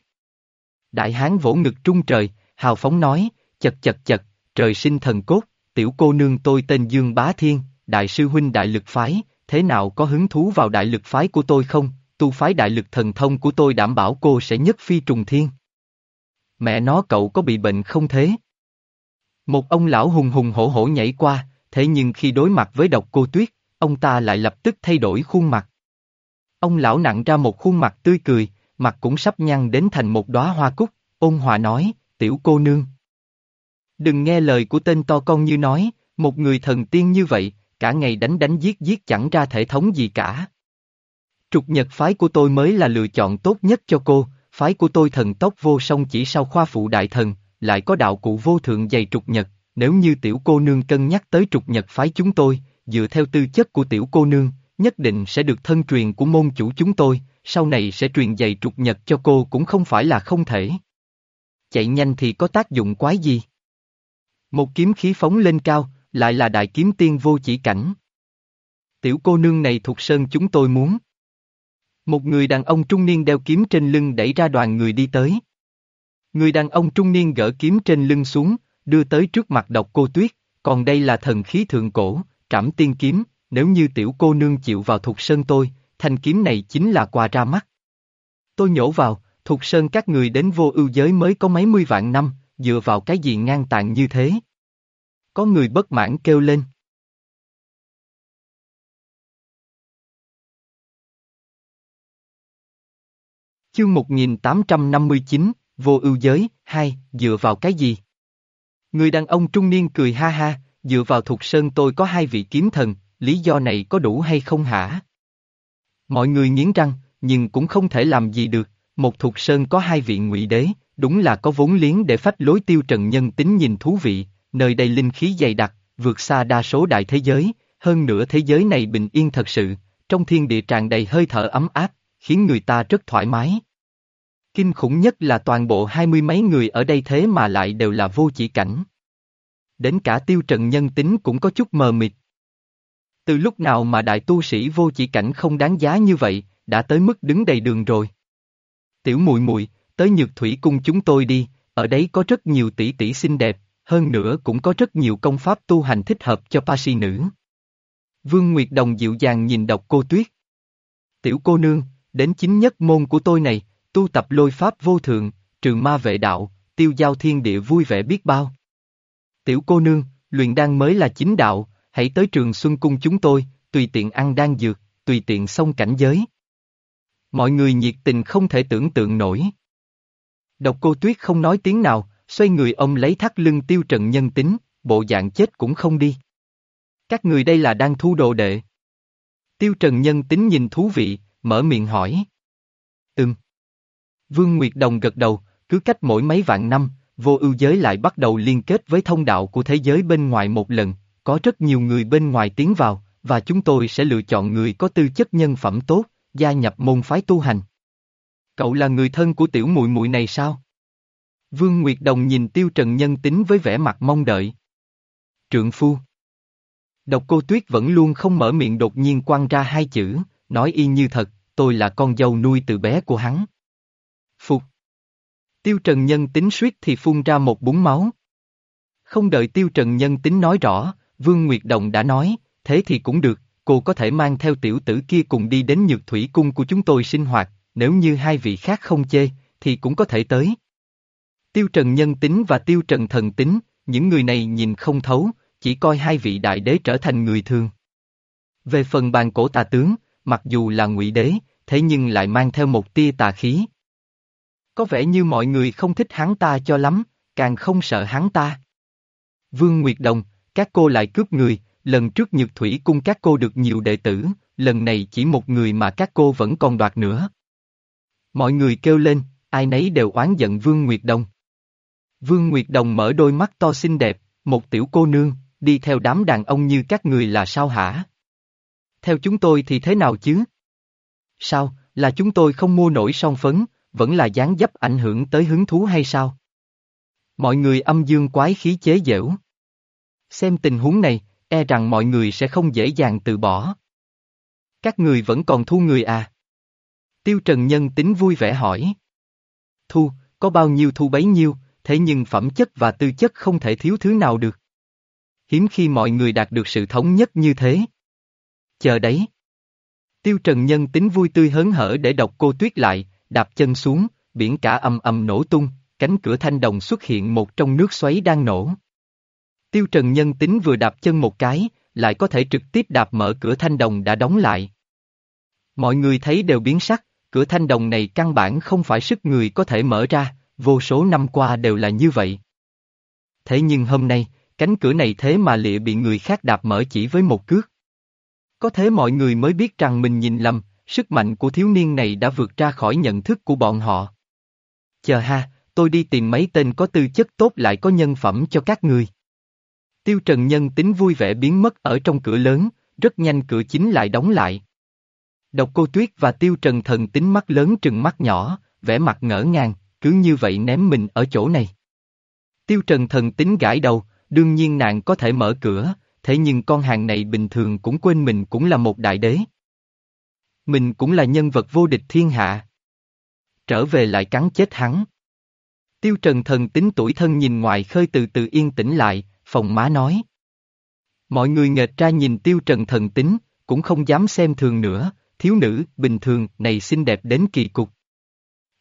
A: Đại hán vỗ ngực trung trời, hào phóng nói, chật chật chật, trời sinh thần cốt, tiểu cô nương tôi tên Dương Bá Thiên, đại sư huynh đại lực phái, thế nào có hứng thú vào đại lực phái của tôi không, tu phái đại lực thần thông của tôi đảm bảo cô sẽ nhất phi trùng thiên. Mẹ nó cậu có bị bệnh không thế? Một ông lão hùng hùng hổ hổ nhảy qua, thế nhưng khi đối mặt với độc cô tuyết, ông ta lại lập tức thay đổi khuôn mặt. Ông lão nặng ra một khuôn mặt tươi cười, mặt cũng sắp nhăn đến thành một đóa hoa cúc, ôn hòa nói, tiểu cô nương, Đừng nghe lời của tên to con như nói, một người thần tiên như vậy, cả ngày đánh đánh giết giết chẳng ra thể thống gì cả. Trục nhật phái của tôi mới là lựa chọn tốt nhất cho cô, phái của tôi thần tốc vô song chỉ sau khoa phụ đại thần, lại có đạo cụ vô thượng dày trục nhật, nếu như tiểu cô nương cân nhắc tới trục nhật phái chúng tôi, dựa theo tư chất của tiểu cô nương, nhất định sẽ được thân truyền của môn chủ chúng tôi, sau này sẽ truyền dày trục nhật cho cô cũng không phải là không thể. Chạy nhanh thì có tác dụng quái gì? Một kiếm khí phóng lên cao, lại là đại kiếm tiên vô chỉ cảnh. Tiểu cô nương này thuộc sơn chúng tôi muốn. Một người đàn ông trung niên đeo kiếm trên lưng đẩy ra đoàn người đi tới. Người đàn ông trung niên gỡ kiếm trên lưng xuống, đưa tới trước mặt độc cô tuyết, còn đây là thần khí thượng cổ, trảm tiên kiếm, nếu như tiểu cô nương chịu vào thuộc sơn tôi, thanh kiếm này chính là quà ra mắt. Tôi nhổ vào, thuộc sơn các người đến vô ưu giới mới có mấy mươi vạn năm, dựa vào cái gì ngang tàn như thế. Có người bất mãn kêu lên. Chương 1859, Vô ưu giới, hai, dựa vào cái gì? Người đàn ông trung niên cười ha ha, dựa vào thuộc sơn tôi có hai vị kiếm thần, lý do này có đủ hay không hả? Mọi người nghiến răng, nhưng cũng không thể làm gì được, một thuộc sơn có hai vị ngụy đế, đúng là có vốn liếng để phách lối tiêu trần nhân tính nhìn thú vị, nơi đây linh khí dày đặc, vượt xa đa số đại thế giới, hơn nữa thế giới này bình yên thật sự, trong thiên địa tràn đầy hơi thở ấm áp, khiến người ta rất thoải mái. Kinh khủng nhất là toàn bộ hai mươi mấy người ở đây thế mà lại đều là vô chỉ cảnh. Đến cả tiêu trần nhân tính cũng có chút mờ mịt. Từ lúc nào mà đại tu sĩ vô chỉ cảnh không đáng giá như vậy, đã tới mức đứng đầy đường rồi. Tiểu mùi mùi, tới nhược thủy cung chúng tôi đi, ở đấy có rất nhiều tỷ tỷ xinh đẹp, hơn nữa cũng có rất nhiều công pháp tu hành thích hợp cho pa si nữ. Vương Nguyệt Đồng dịu dàng nhìn độc cô tuyết. Tiểu cô nương, đến chính nhất môn của tôi này, tu tập lôi pháp vô thượng, trường ma vệ đạo, tiêu giao thiên địa vui vẻ biết bao. Tiểu cô nương, luyện đan mới là chính đạo, hãy tới trường Xuân Cung chúng tôi, tùy tiện ăn đan dược, tùy tiện xông cảnh giới. Mọi người nhiệt tình không thể tưởng tượng nổi. Độc cô tuyết không nói tiếng nào, xoay người ông lấy thắt lưng tiêu trần nhân tính, bộ dạng chết cũng không đi. Các người đây là đang thu đồ đệ. Tiêu trần nhân tính nhìn thú vị, mở miệng hỏi. Ừm. Vương Nguyệt Đồng gật đầu, cứ cách mỗi mấy vạn năm, vô ưu giới lại bắt đầu liên kết với thông đạo của thế giới bên ngoài một lần, có rất nhiều người bên ngoài tiến vào, và chúng tôi sẽ lựa chọn người có tư chất nhân phẩm tốt, gia nhập môn phái tu hành. Cậu là người thân của tiểu muội muội này sao? Vương Nguyệt Đồng nhìn Tiêu Trần Nhân tính với vẻ mặt mong đợi. Trượng phu. Độc cô Tuyết vẫn luôn không mở miệng đột nhiên quăng ra hai chữ, nói y như thật, tôi là con dâu nuôi từ bé của hắn. Phục. Tiêu Trần Nhân tính suýt thì phun ra một búng máu. Không đợi Tiêu Trần Nhân tính nói rõ, Vương Nguyệt Đồng đã nói, thế thì cũng được, cô có thể mang theo tiểu tử kia cùng đi đến nhược thủy cung của chúng tôi sinh hoạt, nếu như hai vị khác không chê, thì cũng có thể tới. Tiêu Trần Nhân tính và Tiêu Trần Thần tính, những người này nhìn không thấu, chỉ coi hai vị đại đế trở thành người thường. Về phần bàn cổ tà tướng, mặc dù là ngụy đế, thế nhưng lại mang theo một tia tà khí. Có vẻ như mọi người không thích hắn ta cho lắm, càng không sợ hắn ta. Vương Nguyệt Đồng, các cô lại cướp người, lần trước Nhược Thủy cung các cô được nhiều đệ tử, lần này chỉ một người mà các cô vẫn còn đoạt nữa. Mọi người kêu lên, ai nấy đều oán giận Vương Nguyệt Đồng. Vương Nguyệt Đồng mở đôi mắt to xinh đẹp, một tiểu cô nương, đi theo đám đàn ông như các người là sao hả? Theo chúng tôi thì thế nào chứ? Sao, là chúng tôi không mua nổi son phấn, vẫn là dáng dấp ảnh hưởng tới hứng thú hay sao? Mọi người âm dương quái khí chế giễu. Xem tình huống này, e rằng mọi người sẽ không dễ dàng từ bỏ. Các người vẫn còn thu người à? Tiêu Trần Nhân tính vui vẻ hỏi. Thu, có bao nhiêu thu bấy nhiêu, thế nhưng phẩm chất và tư chất không thể thiếu thứ nào được. Hiếm khi mọi người đạt được sự thống nhất như thế. Chờ đấy. Tiêu Trần Nhân tính vui tươi hớn hở để đọc cô tuyết lại, đạp chân xuống, biển cả âm âm nổ tung, cánh cửa thanh đồng xuất hiện một trong nước xoáy đang nổ. Tiêu Trần Nhân tính vừa đạp chân một cái, lại có thể trực tiếp đạp mở cửa thanh đồng đã đóng lại. Mọi người thấy đều biến sắc, cửa thanh đồng này căn bản không phải sức người có thể mở ra, vô số năm qua đều là như vậy. thế nhưng hôm nay, cánh cửa này thế mà lịa bị người khác đạp mở chỉ với một cước. Có thế mọi người mới biết rằng mình nhìn lầm, sức mạnh của thiếu niên này đã vượt ra khỏi nhận thức của bọn họ. Chờ ha, tôi đi tìm mấy tên có tư chất tốt lại có nhân phẩm cho các người. Tiêu Trần Nhân tính vui vẻ biến mất ở trong cửa lớn, rất nhanh cửa chính lại đóng lại. Độc cô Tuyết và Tiêu Trần Thần tính mắt lớn trừng mắt nhỏ, vẻ mặt ngỡ ngàng, cứ như vậy ném mình ở chỗ này. Tiêu Trần Thần tính gãi đầu, đương nhiên nàng có thể mở cửa, thế nhưng con hàng này bình thường cũng quên mình cũng là một đại đế. Mình cũng là nhân vật vô địch thiên hạ. Trở về lại cắn chết hắn. Tiêu Trần Thần tính tuổi thân nhìn ngoài khơi từ từ yên tĩnh lại, phòng má nói. Mọi người nghệt ra nhìn Tiêu Trần Thần tính, cũng không dám xem thường nữa, thiếu nữ, bình thường, này xinh đẹp đến kỳ cục.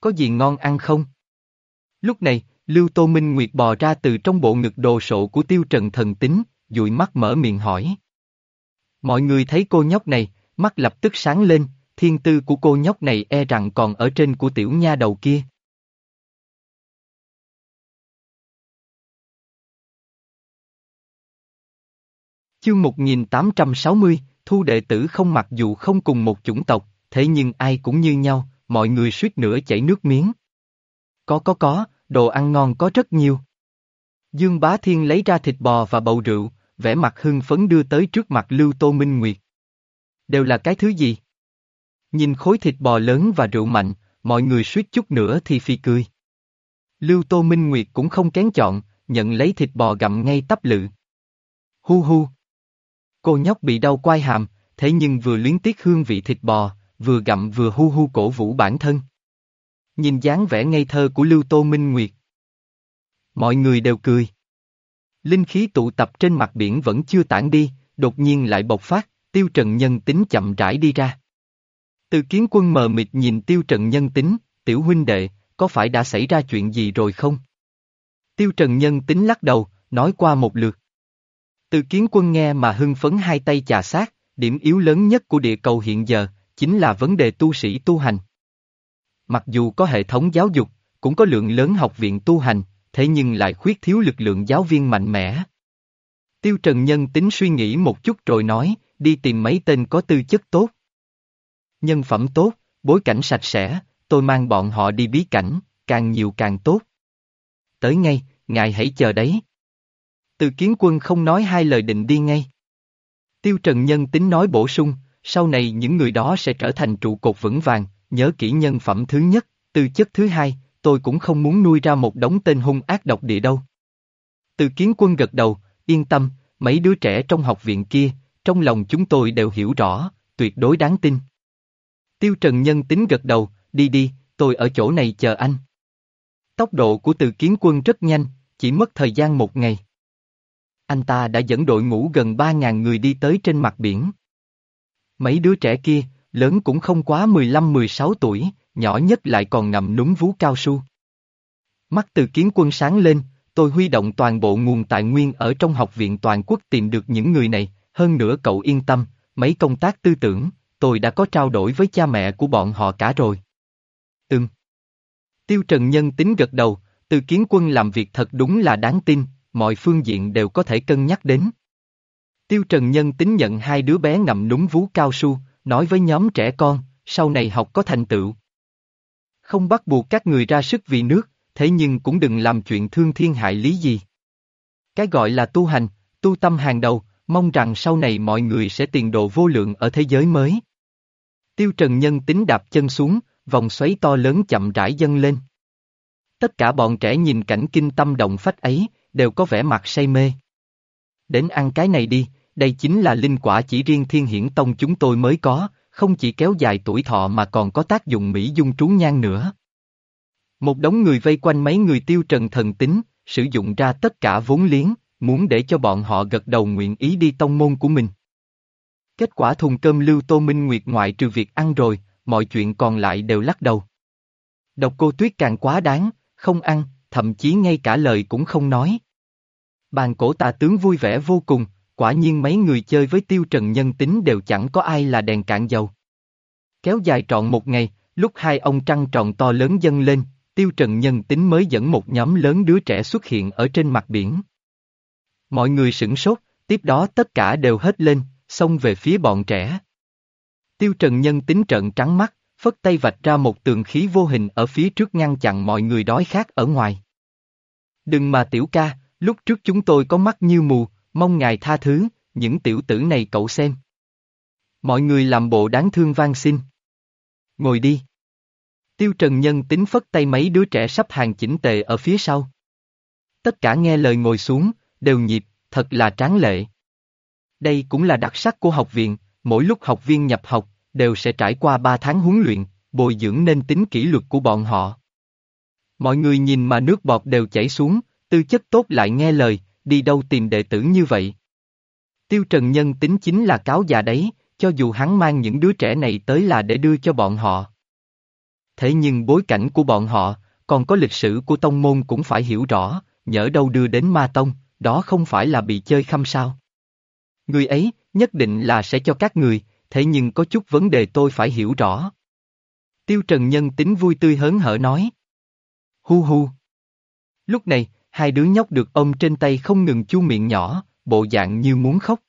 A: Có gì ngon ăn không? Lúc này, Lưu Tô Minh Nguyệt bò ra từ trong bộ ngực đồ sộ của Tiêu Trần Thần tính, dụi mắt mở miệng hỏi. Mọi người thấy cô nhóc này, mắt lập tức sáng lên, thiên tư của cô nhóc này e rằng còn ở trên của tiểu nha đầu kia. Chương 1860, thu đệ tử không mặc dù không cùng một chủng tộc, thế nhưng ai cũng như nhau, mọi người suýt nữa chảy nước miếng. Có có có, đồ ăn ngon có rất nhiều. Dương Bá Thiên lấy ra thịt bò và bầu rượu, vẻ mặt hưng phấn đưa tới trước mặt Lưu Tô Minh Nguyệt. Đều là cái thứ gì? Nhìn khối thịt bò lớn và rượu mạnh, mọi người suýt chút nữa thì phi cười. Lưu Tô Minh Nguyệt cũng không kén chọn, nhận lấy thịt bò gặm ngay tắp lự. Hu hu. Cô nhóc bị đau quai hàm, thế nhưng vừa luyến tiếc hương vị thịt bò, vừa gặm vừa hu hu cổ vũ bản thân. Nhìn dáng vẻ ngây thơ của Lưu Tô Minh Nguyệt. Mọi người đều cười. Linh khí tụ tập trên mặt biển vẫn chưa tản đi, đột nhiên lại bộc phát, tiêu trần nhân tính chậm rãi đi ra. Từ kiến quân mờ mịt nhìn tiêu trần nhân tính, tiểu huynh đệ, có phải đã xảy ra chuyện gì rồi không? Tiêu trần nhân tính lắc đầu, nói qua một lượt. Từ kiến quân nghe mà hưng phấn hai tay chà sát, điểm yếu lớn nhất của địa cầu hiện giờ, chính là vấn đề tu sĩ tu hành. Mặc dù có hệ thống giáo dục, cũng có lượng lớn học viện tu hành, thế nhưng lại khuyết thiếu lực lượng giáo viên mạnh mẽ. Tiêu Trần Nhân tính suy nghĩ một chút rồi nói, đi tìm mấy tên có tư chất tốt. Nhân phẩm tốt, bối cảnh sạch sẽ, tôi mang bọn họ đi bí cảnh, càng nhiều càng tốt. Tới ngay, ngài hãy chờ đấy. Từ kiến quân không nói hai lời định đi ngay. Tiêu Trần Nhân tính nói bổ sung, sau này những người đó sẽ trở thành trụ cột vững vàng, nhớ kỹ nhân phẩm thứ nhất, tư chất thứ hai, tôi cũng không muốn nuôi ra một đống tên hung ác độc địa đâu. Từ kiến quân gật đầu, yên tâm, mấy đứa trẻ trong học viện kia, trong lòng chúng tôi đều hiểu rõ, tuyệt đối đáng tin. Tiêu Trần Nhân tính gật đầu, đi đi, tôi ở chỗ này chờ anh. Tốc độ của từ kiến quân rất nhanh, chỉ mất thời gian một ngày. Anh ta đã dẫn đội ngũ gần 3.000 người đi tới trên mặt biển. Mấy đứa trẻ kia, lớn cũng không quá 15-16 tuổi, nhỏ nhất lại còn ngậm núm vú cao su. Mắt từ kiến quân sáng lên, tôi huy động toàn bộ nguồn tài nguyên ở trong học viện toàn quốc tìm được những người này, hơn nữa cậu yên tâm, mấy công tác tư tưởng, tôi đã có trao đổi với cha mẹ của bọn họ cả rồi. Ừm. Tiêu Trần Nhân tính gật đầu, từ kiến quân làm việc thật đúng là đáng tin, mọi phương diện đều có thể cân nhắc đến. Tiêu Trần Nhân tính nhận hai đứa bé ngậm núm vú cao su, nói với nhóm trẻ con, sau này học có thành tựu. Không bắt buộc các người ra sức vì nước, thế nhưng cũng đừng làm chuyện thương thiên hại lý gì. Cái gọi là tu hành, tu tâm hàng đầu, mong rằng sau này mọi người sẽ tiền độ vô lượng ở thế giới mới. Tiêu Trần Nhân tính đạp chân xuống, vòng xoáy to lớn chậm rãi dâng lên. Tất cả bọn trẻ nhìn cảnh kinh tâm động phách ấy, đều có vẻ mặt say mê. Đến ăn cái này đi, đây chính là linh quả chỉ riêng thiên hiển tông chúng tôi mới có, không chỉ kéo dài tuổi thọ mà còn có tác dụng mỹ dung trú nhan nữa. Một đống người vây quanh mấy người tiêu trần thần tính, sử dụng ra tất cả vốn liếng, muốn để cho bọn họ gật đầu nguyện ý đi tông môn của mình. Kết quả thùng cơm lưu tô minh nguyệt ngoại trừ việc ăn rồi, mọi chuyện còn lại đều lắc đầu. Độc cô tuyết càng quá đáng, không ăn, thậm chí ngay cả lời cũng không nói. Bàn cổ tà tướng vui vẻ vô cùng, quả nhiên mấy người chơi với tiêu trần nhân tính đều chẳng có ai là đèn cạn dầu. Kéo dài trọn một ngày, lúc hai ông trăng tròn to lớn dâng lên, tiêu trần nhân tính mới dẫn một nhóm lớn đứa trẻ xuất hiện ở trên mặt biển. Mọi người sửng sốt, tiếp đó tất cả đều hết lên, xông về phía bọn trẻ. Tiêu Trần Nhân tính trận trắng mắt, phất tay vạch ra một tường khí vô hình ở phía trước ngăn chặn mọi người đói khát ở ngoài. Đừng mà tiểu ca, lúc trước chúng tôi có mắt như mù, mong ngài tha thứ, những tiểu tử này cậu xem. Mọi người làm bộ đáng thương van xin. Ngồi đi. Tiêu Trần Nhân tính phất tay mấy đứa trẻ sắp hàng chỉnh tề ở phía sau. Tất cả nghe lời ngồi xuống, đều nhịp, thật là tráng lệ. Đây cũng là đặc sắc của học viện, mỗi lúc học viên nhập học, đều sẽ trải qua 3 tháng huấn luyện, bồi dưỡng nên tính kỷ luật của bọn họ. Mọi người nhìn mà nước bọt đều chảy xuống, tư chất tốt lại nghe lời, đi đâu tìm đệ tử như vậy. Tiêu Trần Nhân tính chính là cáo già đấy, cho dù hắn mang những đứa trẻ này tới là để đưa cho bọn họ. Thế nhưng bối cảnh của bọn họ, còn có lịch sử của tông môn cũng phải hiểu rõ, nhỡ đâu đưa đến ma tông, đó không phải là bị chơi khăm sao. Người ấy, nhất định là sẽ cho các người, thế nhưng có chút vấn đề tôi phải hiểu rõ. Tiêu Trần Nhân tính vui tươi hớn hở nói. Hu hu. Lúc này, hai đứa nhóc được ôm trên tay không ngừng chu miệng nhỏ, bộ dạng như muốn khóc.